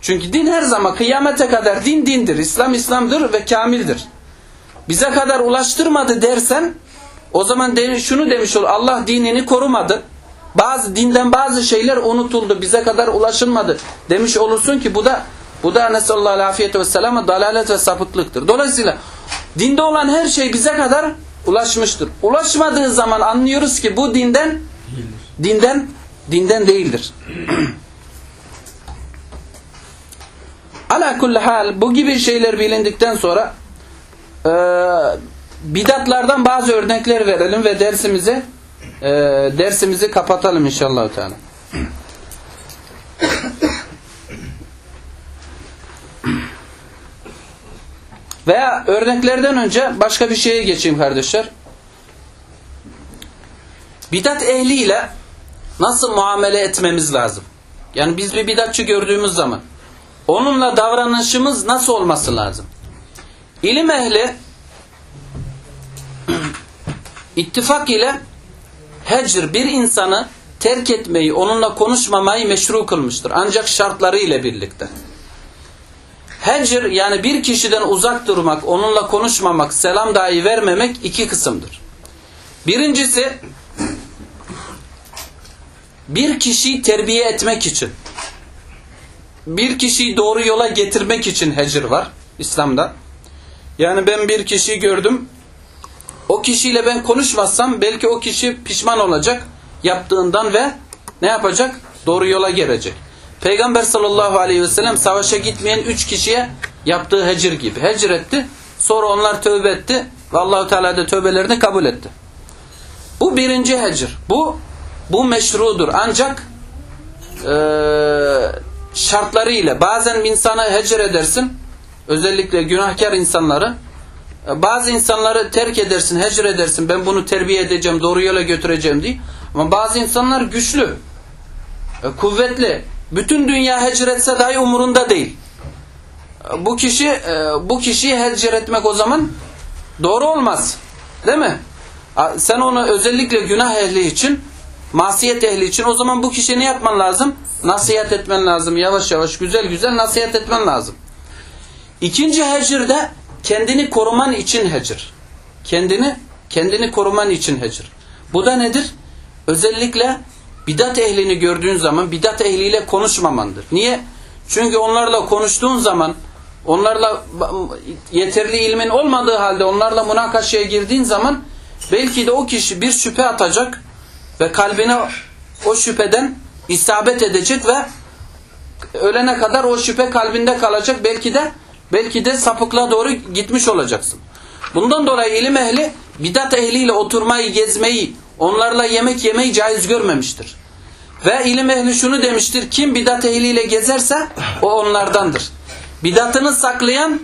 Çünkü din her zaman kıyamete kadar din dindir. İslam İslam'dır ve kamildir. Bize kadar ulaştırmadı dersen o zaman şunu demiş olur. Allah dinini korumadı. Bazı dinden bazı şeyler unutuldu. Bize kadar ulaşılmadı demiş olursun ki bu da bu da nesallallahu afiyet ve selama dalalet ve sapıklıktır. Dolayısıyla dinde olan her şey bize kadar ulaşmıştır. Ulaşmadığı zaman anlıyoruz ki bu dinden dinden dinden değildir. Ala kulli hal bu gibi şeyler bilindikten sonra e, bidatlardan bazı örnekler verelim ve dersimizi e, dersimizi kapatalım inşallah Teala. Veya örneklerden önce başka bir şeye geçeyim kardeşler. Bidat ehliyle nasıl muamele etmemiz lazım? Yani biz bir bidatçı gördüğümüz zaman onunla davranışımız nasıl olması lazım? İlim ehli ittifak ile hecr bir insanı terk etmeyi, onunla konuşmamayı meşru kılmıştır. Ancak şartları ile birlikte. Hecr yani bir kişiden uzak durmak, onunla konuşmamak, selam dahi vermemek iki kısımdır. Birincisi bir kişiyi terbiye etmek için bir kişiyi doğru yola getirmek için hecr var İslam'da. Yani ben bir kişiyi gördüm. Kişiyle ben konuşmazsam belki o kişi pişman olacak yaptığından ve ne yapacak? Doğru yola gelecek. Peygamber sallallahu aleyhi ve sellem savaşa gitmeyen üç kişiye yaptığı hecir gibi. Hecir etti. Sonra onlar tövbe etti. Ve Allahu Teala da tövbelerini kabul etti. Bu birinci hecir. Bu bu meşrudur. Ancak e, şartlarıyla bazen bir insana hecir edersin. Özellikle günahkar insanları bazı insanları terk edersin, hecir edersin. Ben bunu terbiye edeceğim, doğru yola götüreceğim diye. Ama bazı insanlar güçlü, e, kuvvetli. Bütün dünya hecir etse dahi umurunda değil. E, Bu kişi e, bu kişiyi hecir etmek o zaman doğru olmaz. Değil mi? Sen onu özellikle günah ehli için, masiyet ehli için o zaman bu kişiye ne yapman lazım? Nasihat etmen lazım. Yavaş yavaş, güzel güzel nasihat etmen lazım. İkinci hecirde kendini koruman için hecir. Kendini kendini koruman için hecir. Bu da nedir? Özellikle bidat ehlini gördüğün zaman bidat ehliyle konuşmamandır. Niye? Çünkü onlarla konuştuğun zaman onlarla yeterli ilmin olmadığı halde onlarla münakaşaya girdiğin zaman belki de o kişi bir şüphe atacak ve kalbine o şüpheden isabet edecek ve ölene kadar o şüphe kalbinde kalacak. Belki de belki de sapıklığa doğru gitmiş olacaksın. Bundan dolayı ilim ehli bidat ehliyle oturmayı, gezmeyi, onlarla yemek yemeyi caiz görmemiştir. Ve ilim ehli şunu demiştir. Kim bidat ehliyle gezerse o onlardandır. Bidatını saklayan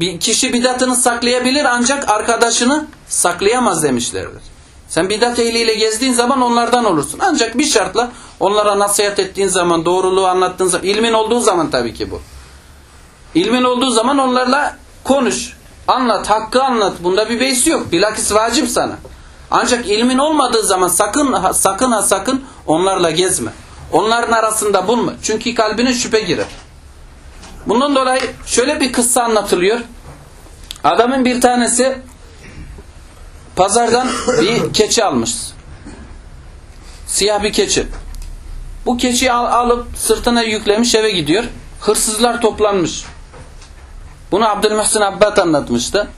bir kişi bidatını saklayabilir ancak arkadaşını saklayamaz demişlerdir. Sen bidat ehliyle gezdiğin zaman onlardan olursun. Ancak bir şartla onlara nasihat ettiğin zaman, doğruluğu anlattığın zaman, ilmin olduğu zaman tabii ki bu. İlmin olduğu zaman onlarla konuş, anlat, hakkı anlat. Bunda bir beys yok. Bilakis vacip sana. Ancak ilmin olmadığı zaman sakın sakın ha sakın onlarla gezme. Onların arasında bulunma. Çünkü kalbine şüphe girer. Bundan dolayı şöyle bir kıssa anlatılıyor. Adamın bir tanesi pazardan bir keçi almış. Siyah bir keçi. Bu keçiyi al, alıp sırtına yüklemiş eve gidiyor. Hırsızlar toplanmış. Bunu Abdülmuhsin Abbad anlatmıştı.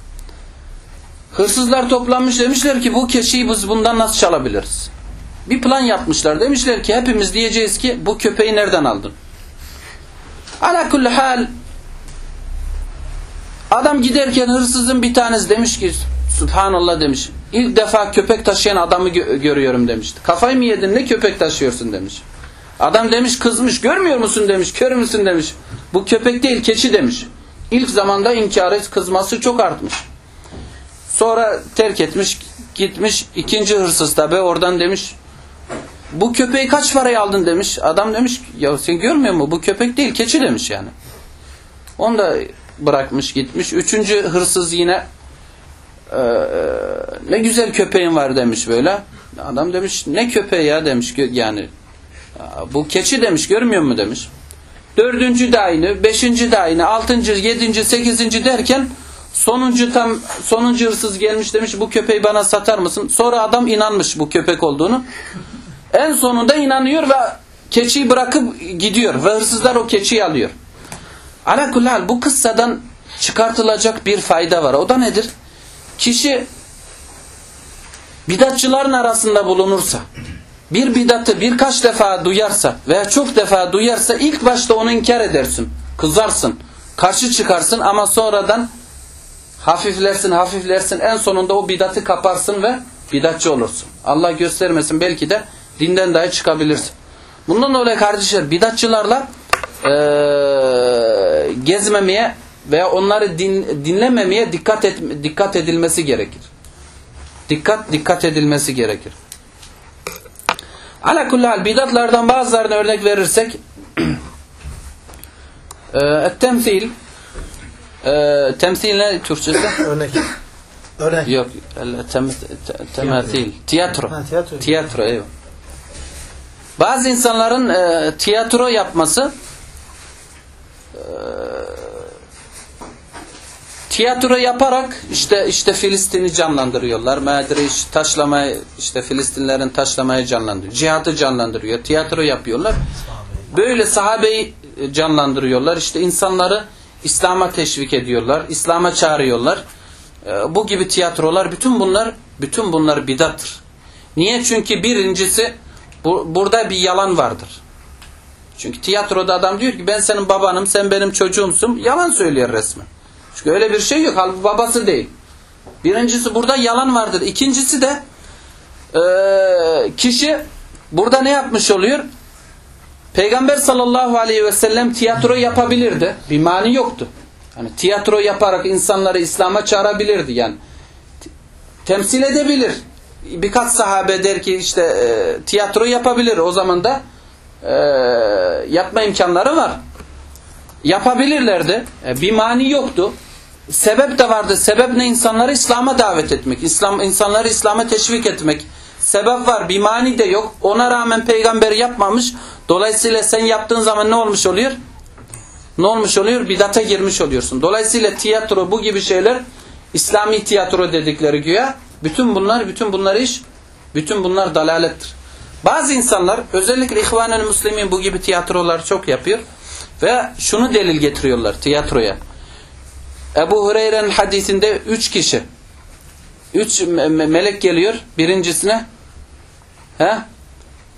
Hırsızlar toplanmış demişler ki bu keçiyi biz bundan nasıl çalabiliriz? Bir plan yapmışlar. Demişler ki hepimiz diyeceğiz ki bu köpeği nereden aldın? Ala kulli hal adam giderken hırsızın bir tanesi demiş ki Subhanallah demiş. İlk defa köpek taşıyan adamı gö görüyorum demişti. Kafayı mı yedin ne köpek taşıyorsun demiş. Adam demiş kızmış görmüyor musun demiş kör müsün demiş. Bu köpek değil keçi demiş. İlk zamanda inkar kızması çok artmış. Sonra terk etmiş, gitmiş. ikinci hırsız tabi oradan demiş bu köpeği kaç paraya aldın demiş. Adam demiş ya sen görmüyor musun bu köpek değil keçi demiş yani. Onu da bırakmış gitmiş. Üçüncü hırsız yine e, ne güzel köpeğin var demiş böyle. Adam demiş ne köpeği ya demiş yani bu keçi demiş görmüyor mu demiş. Dördüncü de aynı, beşinci de aynı, altıncı, yedinci, sekizinci derken sonuncu tam sonuncu hırsız gelmiş demiş bu köpeği bana satar mısın? Sonra adam inanmış bu köpek olduğunu. En sonunda inanıyor ve keçiyi bırakıp gidiyor ve hırsızlar o keçiyi alıyor. Alakullahal bu kıssadan çıkartılacak bir fayda var. O da nedir? Kişi bidatçıların arasında bulunursa bir bidatı birkaç defa duyarsa veya çok defa duyarsa ilk başta onu inkar edersin. Kızarsın. Karşı çıkarsın ama sonradan hafiflersin hafiflersin en sonunda o bidatı kaparsın ve bidatçı olursun. Allah göstermesin belki de dinden dahi çıkabilirsin. Bundan dolayı kardeşler bidatçılarla e, gezmemeye veya onları din, dinlememeye dikkat et, dikkat edilmesi gerekir. Dikkat dikkat edilmesi gerekir. Ala kullal bidatlardan bazılarını örnek verirsek e, temsil e, temsil ne Türkçesi? Örnek. Örnek. Yok. Tem, temathil. Tiyatro. Ha, tiyatro. Tiyatro. Evet. Bazı insanların e, tiyatro yapması e, tiyatro yaparak işte işte Filistin'i canlandırıyorlar. Medriş taşlamayı işte Filistinlerin taşlamayı canlandırıyor. Cihatı canlandırıyor. Tiyatro yapıyorlar. Böyle sahabeyi canlandırıyorlar. İşte insanları İslam'a teşvik ediyorlar. İslam'a çağırıyorlar. E, bu gibi tiyatrolar bütün bunlar bütün bunlar bidattır. Niye? Çünkü birincisi bu, burada bir yalan vardır. Çünkü tiyatroda adam diyor ki ben senin babanım, sen benim çocuğumsun. Yalan söylüyor resmen. Çünkü öyle bir şey yok. Halbuki babası değil. Birincisi burada yalan vardır. İkincisi de e, kişi burada ne yapmış oluyor? Peygamber sallallahu aleyhi ve sellem tiyatro yapabilirdi. Bir mani yoktu. Yani tiyatro yaparak insanları İslam'a çağırabilirdi. Yani temsil edebilir. Birkaç sahabe der ki işte e, tiyatro yapabilir. O zaman da e, yapma imkanları var. Yapabilirlerdi. E, bir mani yoktu. Sebep de vardı. Sebep ne? İnsanları İslam'a davet etmek. İslam insanları İslam'a teşvik etmek. Sebep var. Bir mani de yok. Ona rağmen peygamber yapmamış. Dolayısıyla sen yaptığın zaman ne olmuş oluyor? Ne olmuş oluyor? Bidata girmiş oluyorsun. Dolayısıyla tiyatro bu gibi şeyler İslami tiyatro dedikleri güya. Bütün bunlar, bütün bunlar iş, bütün bunlar dalalettir. Bazı insanlar özellikle İhvan-ı Müslimin bu gibi tiyatrolar çok yapıyor. Ve şunu delil getiriyorlar tiyatroya. Ebu Hureyre'nin hadisinde üç kişi. Üç me melek geliyor. Birincisine he?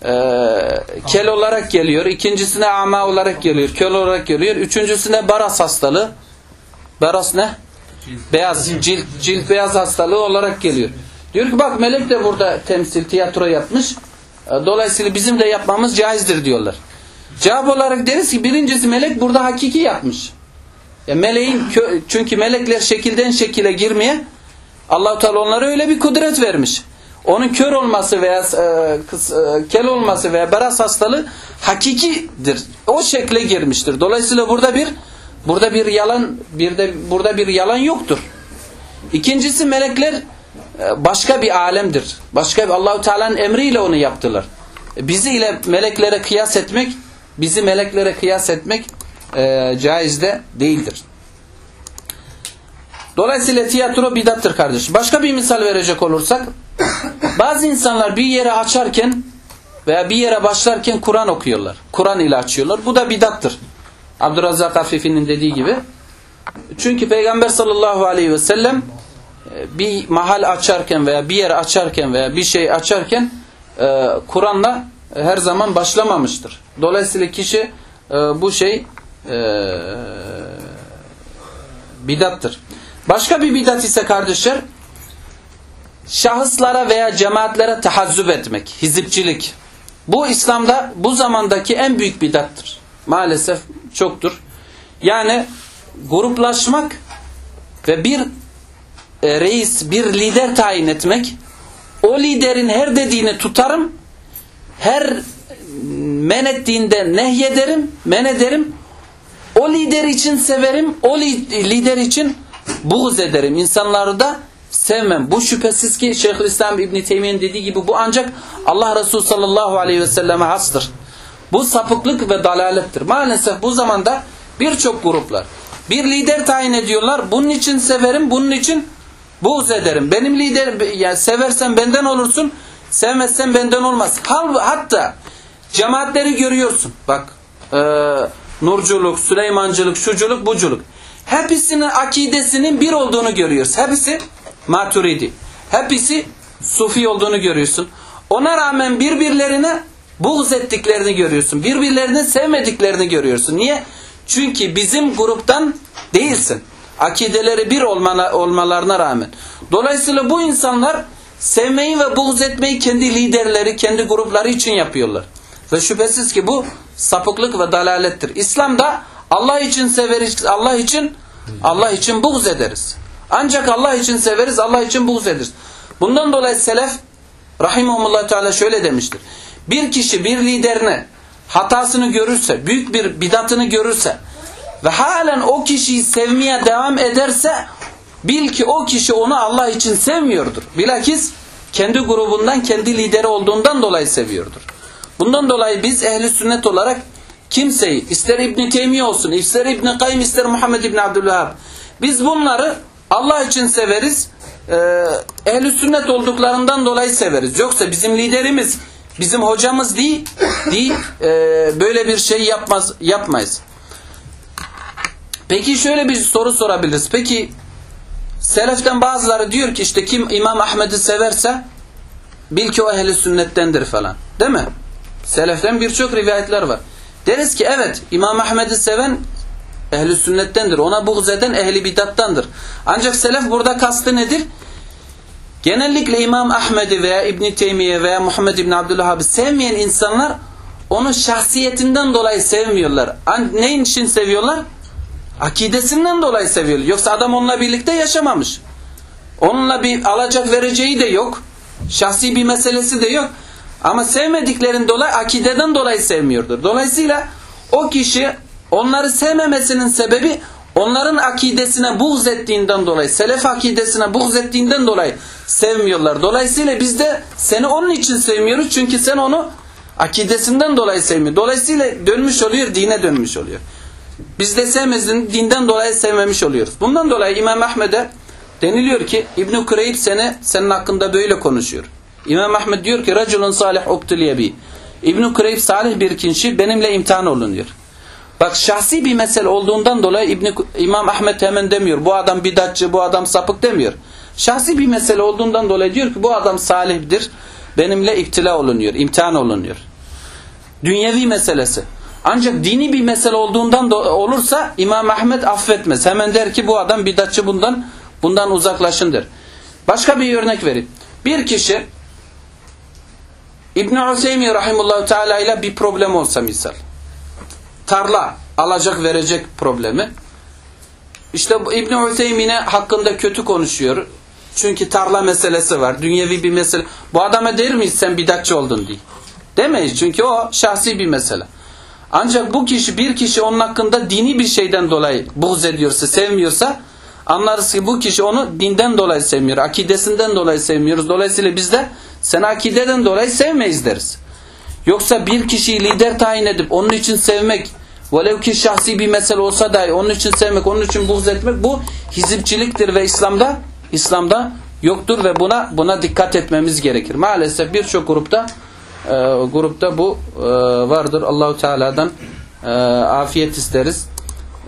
Ee, kel olarak geliyor. İkincisine ama olarak geliyor. Köl olarak geliyor. Üçüncüsüne baras hastalığı. Baras ne? beyaz. Cilt, cilt beyaz hastalığı olarak geliyor. Diyor ki bak melek de burada temsil tiyatro yapmış. Dolayısıyla bizim de yapmamız caizdir diyorlar cevap olarak deriz ki birincisi melek burada hakiki yapmış ya meleğin çünkü melekler şekilden şekile girmeye Allah-u Teala onlara öyle bir kudret vermiş. Onun kör olması veya e, kız, e, kel olması veya beras hastalığı hakikidir. O şekle girmiştir. Dolayısıyla burada bir burada bir yalan bir de burada bir yalan yoktur. İkincisi melekler e, başka bir alemdir. Başka bir Allahu Teala'nın emriyle onu yaptılar. Bizi ile meleklere kıyas etmek, bizi meleklere kıyas etmek e, caiz de değildir. Dolayısıyla tiyatro bidattır kardeş. Başka bir misal verecek olursak bazı insanlar bir yere açarken veya bir yere başlarken Kur'an okuyorlar. Kur'an ile açıyorlar. Bu da bidattır. Abdurrazzak Afifi'nin dediği gibi. Çünkü Peygamber sallallahu aleyhi ve sellem bir mahal açarken veya bir yere açarken veya bir şey açarken Kur'an'la her zaman başlamamıştır. Dolayısıyla kişi bu şey bidattır. Başka bir bidat ise kardeşler şahıslara veya cemaatlere tahazzüp etmek, hizipçilik. Bu İslam'da bu zamandaki en büyük bidattır. Maalesef çoktur. Yani gruplaşmak ve bir e, reis, bir lider tayin etmek. O liderin her dediğini tutarım. Her men ettiğinde nehyederim, men ederim. O lider için severim, o li- lider için buğz ederim. İnsanları da sevmem. Bu şüphesiz ki Şeyhülislam İbn Teymiye'nin dediği gibi bu ancak Allah Resulü sallallahu aleyhi ve selleme hastır. Bu sapıklık ve dalalettir. Maalesef bu zamanda birçok gruplar bir lider tayin ediyorlar. Bunun için severim, bunun için buğz ederim. Benim lider yani seversen benden olursun, sevmezsen benden olmaz. Hatta cemaatleri görüyorsun. Bak, e, Nurculuk, Süleymancılık, şuculuk, buculuk. Hepsinin akidesinin bir olduğunu görüyoruz. Hepsi Maturidi. Hepsi Sufi olduğunu görüyorsun. Ona rağmen birbirlerine buğz ettiklerini görüyorsun. Birbirlerini sevmediklerini görüyorsun. Niye? Çünkü bizim gruptan değilsin. Akideleri bir olmalarına rağmen. Dolayısıyla bu insanlar sevmeyi ve buğz etmeyi kendi liderleri, kendi grupları için yapıyorlar. Ve şüphesiz ki bu sapıklık ve dalalettir. İslam'da Allah için severiz, Allah için Allah için buğz ederiz. Ancak Allah için severiz, Allah için buğz ederiz. Bundan dolayı selef rahimahumullah teala şöyle demiştir. Bir kişi bir liderine hatasını görürse, büyük bir bidatını görürse ve halen o kişiyi sevmeye devam ederse bil ki o kişi onu Allah için sevmiyordur. Bilakis kendi grubundan, kendi lideri olduğundan dolayı seviyordur. Bundan dolayı biz ehli sünnet olarak kimseyi ister İbn Teymiye olsun, ister İbn Kayyim, ister Muhammed İbn Abdülvehhab biz bunları Allah için severiz. Ee, ehli sünnet olduklarından dolayı severiz. Yoksa bizim liderimiz, bizim hocamız değil, değil e, böyle bir şey yapmaz yapmayız. Peki şöyle bir soru sorabiliriz. Peki seleften bazıları diyor ki işte kim İmam Ahmed'i severse bil ki o ehli sünnettendir falan. Değil mi? Seleften birçok rivayetler var. Deriz ki evet İmam Ahmed'i seven ehli sünnettendir. Ona buğz eden ehli bidattandır. Ancak selef burada kastı nedir? Genellikle İmam Ahmed'i veya İbn Teymiye veya Muhammed İbn Abdülhab'ı sevmeyen insanlar onun şahsiyetinden dolayı sevmiyorlar. Neyin için seviyorlar? Akidesinden dolayı seviyorlar. Yoksa adam onunla birlikte yaşamamış. Onunla bir alacak vereceği de yok. Şahsi bir meselesi de yok. Ama sevmediklerin dolayı akideden dolayı sevmiyordur. Dolayısıyla o kişi onları sevmemesinin sebebi onların akidesine buğz ettiğinden dolayı, selef akidesine buğz ettiğinden dolayı sevmiyorlar. Dolayısıyla biz de seni onun için sevmiyoruz. Çünkü sen onu akidesinden dolayı sevmiyor. Dolayısıyla dönmüş oluyor, dine dönmüş oluyor. Biz de sevmezdin, dinden dolayı sevmemiş oluyoruz. Bundan dolayı İmam Ahmed'e deniliyor ki İbn-i Kureyb seni, senin hakkında böyle konuşuyor. İmam Ahmed diyor ki Raculun salih uktuliye bi. İbn-i Kureyb salih bir kişi benimle imtihan olun diyor. Bak şahsi bir mesele olduğundan dolayı İbn İmam Ahmed hemen demiyor. Bu adam bidatçı, bu adam sapık demiyor. Şahsi bir mesele olduğundan dolayı diyor ki bu adam salihdir. Benimle iktila olunuyor, imtihan olunuyor. Dünyevi meselesi. Ancak dini bir mesele olduğundan da olursa İmam Ahmed affetmez. Hemen der ki bu adam bidatçı bundan bundan uzaklaşın der. Başka bir örnek vereyim. Bir kişi İbn Hüseyin rahimehullah teala ile bir problem olsa misal. Tarla alacak verecek problemi. İşte İbn Hüseyin'e hakkında kötü konuşuyor. Çünkü tarla meselesi var. Dünyevi bir mesele. Bu adama der miyiz sen bidatçı oldun diye. Demeyiz çünkü o şahsi bir mesele. Ancak bu kişi bir kişi onun hakkında dini bir şeyden dolayı buğz ediyorsa, sevmiyorsa anlarız ki bu kişi onu dinden dolayı sevmiyor. Akidesinden dolayı sevmiyoruz. Dolayısıyla biz de sen akideden dolayı sevmeyiz deriz. Yoksa bir kişiyi lider tayin edip onun için sevmek, velev ki şahsi bir mesele olsa dahi onun için sevmek, onun için buğz etmek bu hizipçiliktir ve İslam'da İslam'da yoktur ve buna buna dikkat etmemiz gerekir. Maalesef birçok grupta e, grupta bu e, vardır. Allahu Teala'dan e, afiyet isteriz.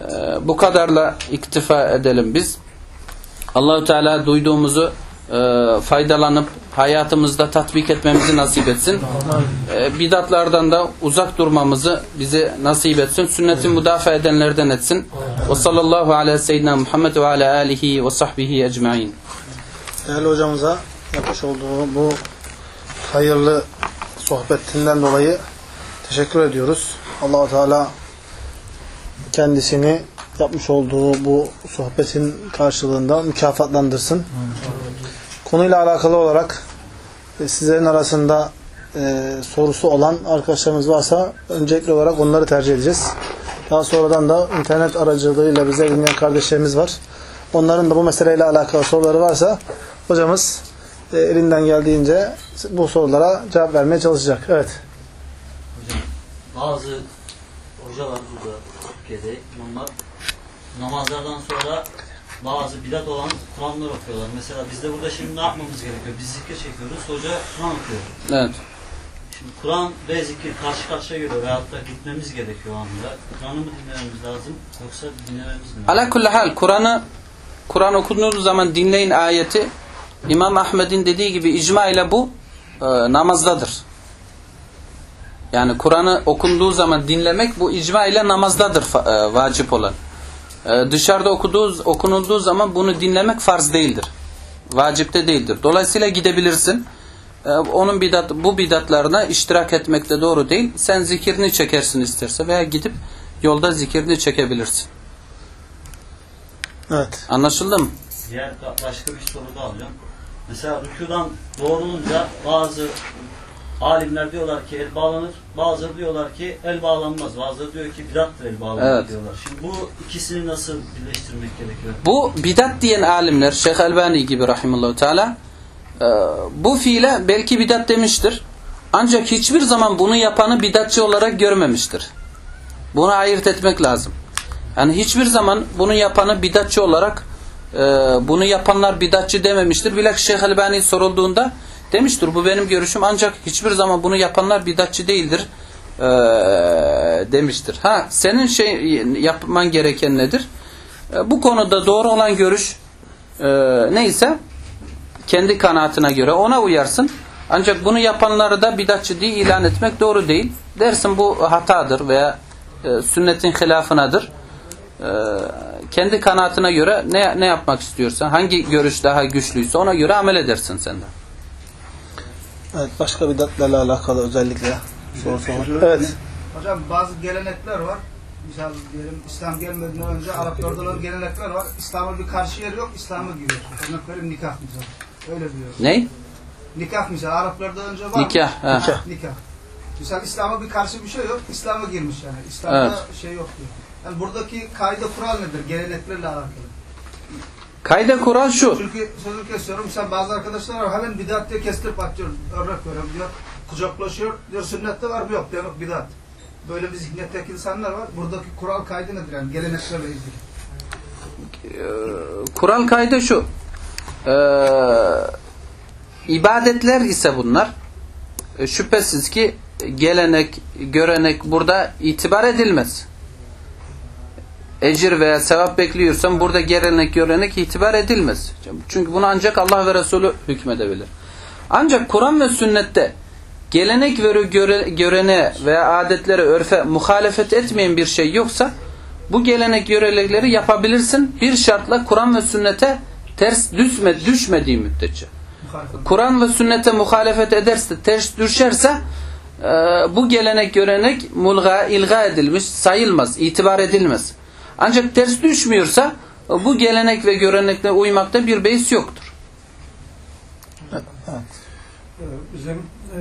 E, bu kadarla iktifa edelim biz. Allahu Teala duyduğumuzu e, faydalanıp hayatımızda tatbik etmemizi nasip etsin. E, bidatlardan da uzak durmamızı bize nasip etsin. Sünneti müdafaa edenlerden etsin. Ve sallallahu ala seyyidina Muhammed ve ala alihi ve sahbihi ecmain. Değerli hocamıza yapmış olduğu bu hayırlı sohbetinden dolayı teşekkür ediyoruz. Allahu Teala kendisini yapmış olduğu bu sohbetin karşılığında mükafatlandırsın. Konuyla alakalı olarak e, sizlerin arasında e, sorusu olan arkadaşlarımız varsa öncelikli olarak onları tercih edeceğiz. Daha sonradan da internet aracılığıyla bize dinleyen kardeşlerimiz var. Onların da bu meseleyle alakalı soruları varsa hocamız e, elinden geldiğince bu sorulara cevap vermeye çalışacak. Evet. Hocam bazı hocalar burada Türkiye'de bunlar namazlardan sonra bazı bidat olan Kur'anlar okuyorlar. Mesela biz de burada şimdi ne yapmamız gerekiyor? Biz zikir çekiyoruz, hoca Kur'an okuyor. Evet. Şimdi Kur'an ve zikir karşı karşıya geliyor veyahut da gitmemiz gerekiyor o anda. Kur'an'ı mı dinlememiz lazım yoksa dinlememiz mi? Ala kulli hal Kur'an'ı Kur'an okunduğu zaman dinleyin ayeti İmam Ahmed'in dediği gibi icma ile bu e, namazdadır. Yani Kur'an'ı okunduğu zaman dinlemek bu icma ile namazdadır e, vacip olan. E, dışarıda okuduğu, okunulduğu zaman bunu dinlemek farz değildir. Vacipte değildir. Dolayısıyla gidebilirsin. E, onun bidat, bu bidatlarına iştirak etmek de doğru değil. Sen zikirini çekersin isterse veya gidip yolda zikirini çekebilirsin. Evet. Anlaşıldı mı? Diğer ka- başka bir soru da alacağım. Mesela rükudan doğrulunca bazı alimler diyorlar ki el bağlanır. Bazıları diyorlar ki el bağlanmaz. Bazıları diyor ki bidattır el bağlanır Evet. diyorlar. Şimdi bu ikisini nasıl birleştirmek gerekiyor? Bu bidat diyen alimler Şeyh Elbani gibi rahimullahu teala e, bu fiile belki bidat demiştir. Ancak hiçbir zaman bunu yapanı bidatçı olarak görmemiştir. Bunu ayırt etmek lazım. Yani hiçbir zaman bunu yapanı bidatçı olarak e, bunu yapanlar bidatçı dememiştir. Bilakis Şeyh Elbani sorulduğunda demiştir bu benim görüşüm ancak hiçbir zaman bunu yapanlar bidatçı değildir e, demiştir. Ha senin şey yapman gereken nedir? E, bu konuda doğru olan görüş e, neyse kendi kanaatine göre ona uyarsın. Ancak bunu yapanları da bidatçı diye ilan etmek doğru değil. Dersin bu hatadır veya e, sünnetin hilafınadır. E, kendi kanaatine göre ne ne yapmak istiyorsan, hangi görüş daha güçlüyse ona göre amel edersin sen de. Evet. Başka bidatlarla alakalı özellikle sorusu var. Evet. Hocam bazı gelenekler var. Misal diyelim İslam gelmeden önce Araplarda olan gelenekler var. İslam'a bir karşı yeri yok, İslam'a giriyor. Örnek vereyim nikah misal. Öyle diyor. Ney? Nikah misal Araplarda önce var. Nikah, he. Nikah. Nikah. Misal İslam'a bir karşı bir şey yok, İslam'a girmiş yani. İslam'da Evet. şey yok diyor. Yani buradaki kaide kural nedir? Geleneklerle alakalı. Kayda kural şu. Çünkü sözü kesiyorum. Mesela bazı arkadaşlar var hemen bidat diye kestirip atıyor. Örnek veriyorum diyor. Kucaklaşıyor. Diyor sünnette var mı? Yok. Demek bidat. Böyle bir zihniyetteki insanlar var. Buradaki kural kaydı nedir yani? Geleneklerle ilgili. Ee, kural kaydı şu. Ee, ibadetler ise bunlar. E, şüphesiz ki gelenek, görenek burada itibar edilmez. Ecir veya sevap bekliyorsan burada gelenek, görenek itibar edilmez. Çünkü bunu ancak Allah ve Resulü hükmedebilir. Ancak Kur'an ve sünnette gelenek ve göre, görene veya adetlere, örfe muhalefet etmeyen bir şey yoksa bu gelenek görenekleri yapabilirsin. Bir şartla Kur'an ve sünnete ters düşme, düşmediği müddetçe. Kur'an ve sünnete muhalefet ederse, ters düşerse e, bu gelenek görenek mulga, ilga edilmiş, sayılmaz, itibar edilmez. Ancak ters düşmüyorsa bu gelenek ve görenekle uymakta bir beis yoktur. Ee, Bizim e,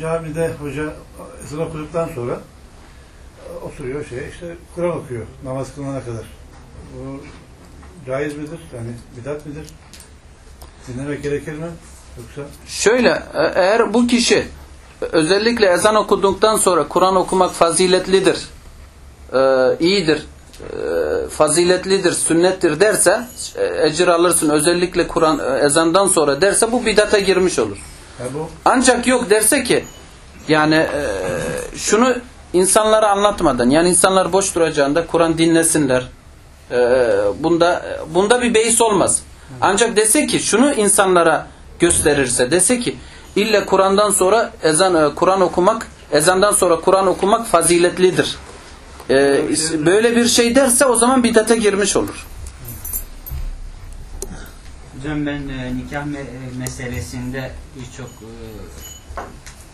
camide hoca ezan okuduktan sonra e, oturuyor şey işte Kur'an okuyor namaz kılana kadar. Bu caiz midir? Yani bidat midir? Dinlemek gerekir mi? Yoksa Şöyle e, eğer bu kişi özellikle ezan okuduktan sonra Kur'an okumak faziletlidir, e, iyidir, faziletlidir, sünnettir derse e, ecir alırsın özellikle Kur'an e, ezandan sonra derse bu bidata girmiş olur. Ancak yok derse ki yani e, şunu insanlara anlatmadan yani insanlar boş duracağında Kur'an dinlesinler. E, bunda bunda bir beis olmaz. Ancak dese ki şunu insanlara gösterirse dese ki illa Kur'an'dan sonra ezan Kur'an okumak ezandan sonra Kur'an okumak faziletlidir. E, böyle bir şey derse o zaman bidate girmiş olur. Hocam ben e, nikah me- e, meselesinde birçok e,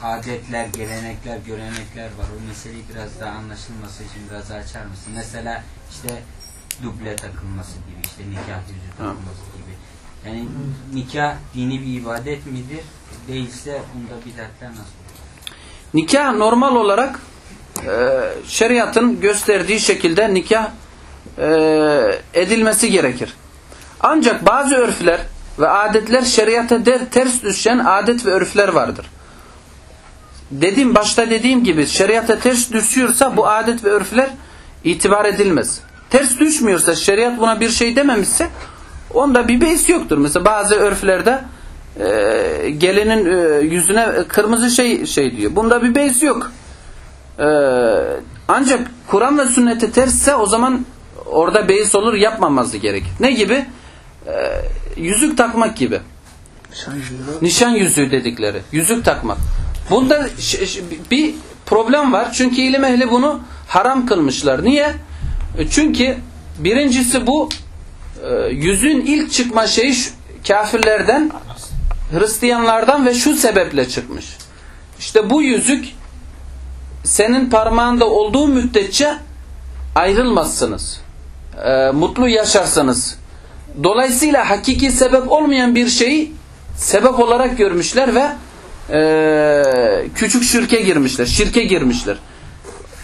adetler, gelenekler, görenekler var. O meseleyi biraz daha anlaşılması için biraz daha açar mısın? Mesela işte duble takılması gibi işte nikah yüzü takılması gibi. Yani nikah dini bir ibadet midir? Değilse bunda bidatler nasıl olur? Nikah normal olarak e, şeriatın gösterdiği şekilde nikah e, edilmesi gerekir. Ancak bazı örfler ve adetler şeriata ters düşen adet ve örfler vardır. Dediğim başta dediğim gibi şeriata ters düşüyorsa bu adet ve örfler itibar edilmez. Ters düşmüyorsa şeriat buna bir şey dememişse onda bir beis yoktur. Mesela bazı örflerde e, gelinin e, yüzüne kırmızı şey şey diyor. Bunda bir beis yok. E, ancak Kur'an ve sünnete tersse o zaman orada beis olur yapmaması gerekir. Ne gibi? E, yüzük takmak gibi. Nişan yüzüğü. Dedikleri. Yüzük takmak. Bunda bir problem var. Çünkü ilim ehli bunu haram kılmışlar. Niye? Çünkü birincisi bu e, yüzüğün ilk çıkma şeyi kafirlerden Hristiyanlardan ve şu sebeple çıkmış. İşte bu yüzük senin parmağında olduğu müddetçe ayrılmazsınız. E, mutlu yaşarsınız. Dolayısıyla hakiki sebep olmayan bir şeyi sebep olarak görmüşler ve e, küçük şirke girmişler. Şirke girmişler.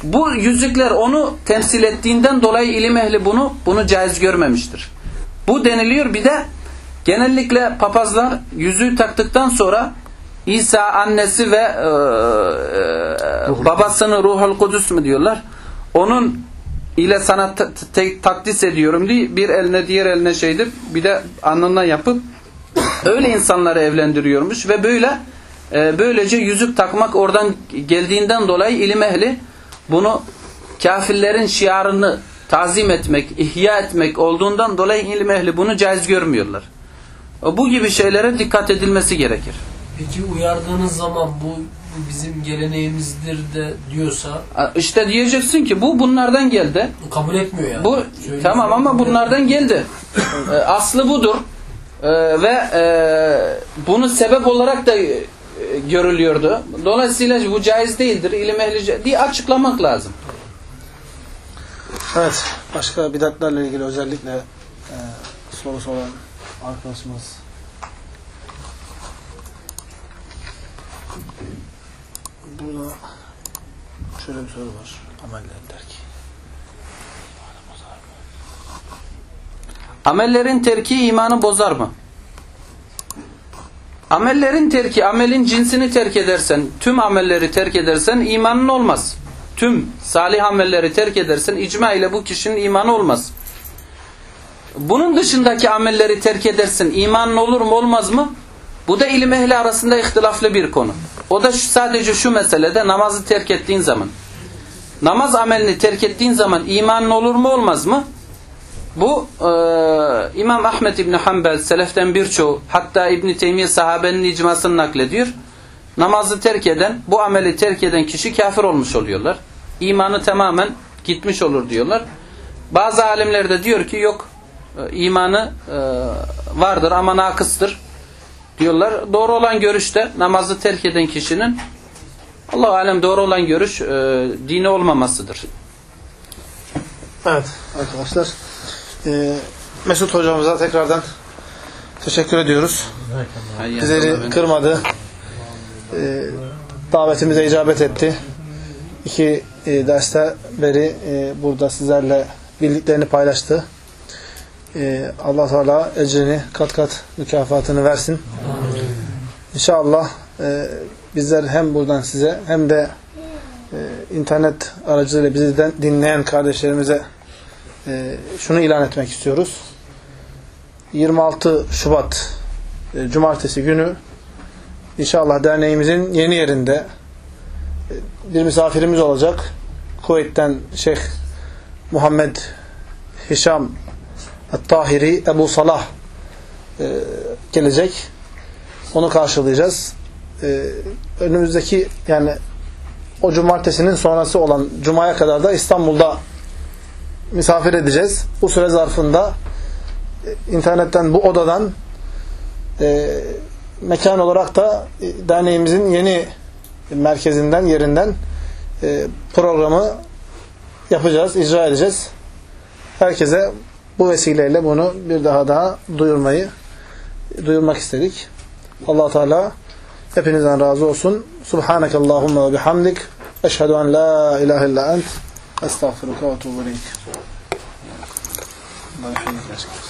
Bu yüzükler onu temsil ettiğinden dolayı ilim ehli bunu bunu caiz görmemiştir. Bu deniliyor bir de genellikle papazlar yüzüğü taktıktan sonra İsa annesi ve e, e, babasını Ruhul Kudüs mü diyorlar. Onun ile sana ta- ta- takdis ediyorum diye bir eline diğer eline şeydir. Bir de alnından yapıp öyle insanları evlendiriyormuş ve böyle e, böylece yüzük takmak oradan geldiğinden dolayı ilim ehli bunu kafirlerin şiarını tazim etmek, ihya etmek olduğundan dolayı ilim ehli bunu caiz görmüyorlar. Bu gibi şeylere dikkat edilmesi gerekir. Peki uyardığınız zaman bu, bu bizim geleneğimizdir de diyorsa İşte diyeceksin ki bu bunlardan geldi. kabul etmiyor yani. Bu Söylüyor. tamam ama bunlardan geldi. E, Aslı budur. E, ve e, bunu sebep olarak da e, görülüyordu. Dolayısıyla bu caiz değildir. İlim ehli diye açıklamak lazım. Evet. Başka bidatlarla ilgili özellikle e, sorusu olan arkadaşımız. Burada şöyle bir soru var. Amellerin terki. Amellerin terki imanı bozar mı? Amellerin terki, amelin cinsini terk edersen, tüm amelleri terk edersen imanın olmaz. Tüm salih amelleri terk edersen icma ile bu kişinin imanı olmaz. Bunun dışındaki amelleri terk edersin imanın olur mu olmaz mı? Bu da ilim ehli arasında ihtilaflı bir konu. O da şu, sadece şu meselede namazı terk ettiğin zaman. Namaz amelini terk ettiğin zaman imanın olur mu olmaz mı? Bu e, İmam Ahmet İbni Hanbel seleften birçoğu hatta İbni Teymiye sahabenin icmasını naklediyor. Namazı terk eden, bu ameli terk eden kişi kafir olmuş oluyorlar. İmanı tamamen gitmiş olur diyorlar. Bazı alimler de diyor ki yok e, imanı e, vardır ama nakıstır diyorlar. Doğru olan görüşte namazı terk eden kişinin Allah alem doğru olan görüş e, dini olmamasıdır. Evet arkadaşlar. E, Mesut hocamıza tekrardan teşekkür ediyoruz. Bizleri kırmadı. E, davetimize icabet etti. İki e, derste beri e, burada sizlerle bildiklerini paylaştı. E, Allah Teala ecrini kat kat mükafatını versin. İnşallah e, bizler hem buradan size hem de e, internet aracılığıyla bizi de dinleyen kardeşlerimize e, şunu ilan etmek istiyoruz. 26 Şubat e, Cumartesi günü inşallah derneğimizin yeni yerinde e, bir misafirimiz olacak. Kuveyt'ten Şeyh Muhammed Hişam Tahiri Ebu Salah e, gelecek. Onu karşılayacağız. E, önümüzdeki yani o cumartesinin sonrası olan cumaya kadar da İstanbul'da misafir edeceğiz. Bu süre zarfında e, internetten bu odadan e, mekan olarak da e, derneğimizin yeni merkezinden, yerinden e, programı yapacağız, icra edeceğiz. herkese bu vesileyle bunu bir daha daha duyurmayı duyurmak istedik. Allah Teala hepinizden razı olsun. Subhanakallahumma ve bihamdik. Eşhedü en la ilahe illa ent. Estağfiruka ve etûbü ileyk. Allah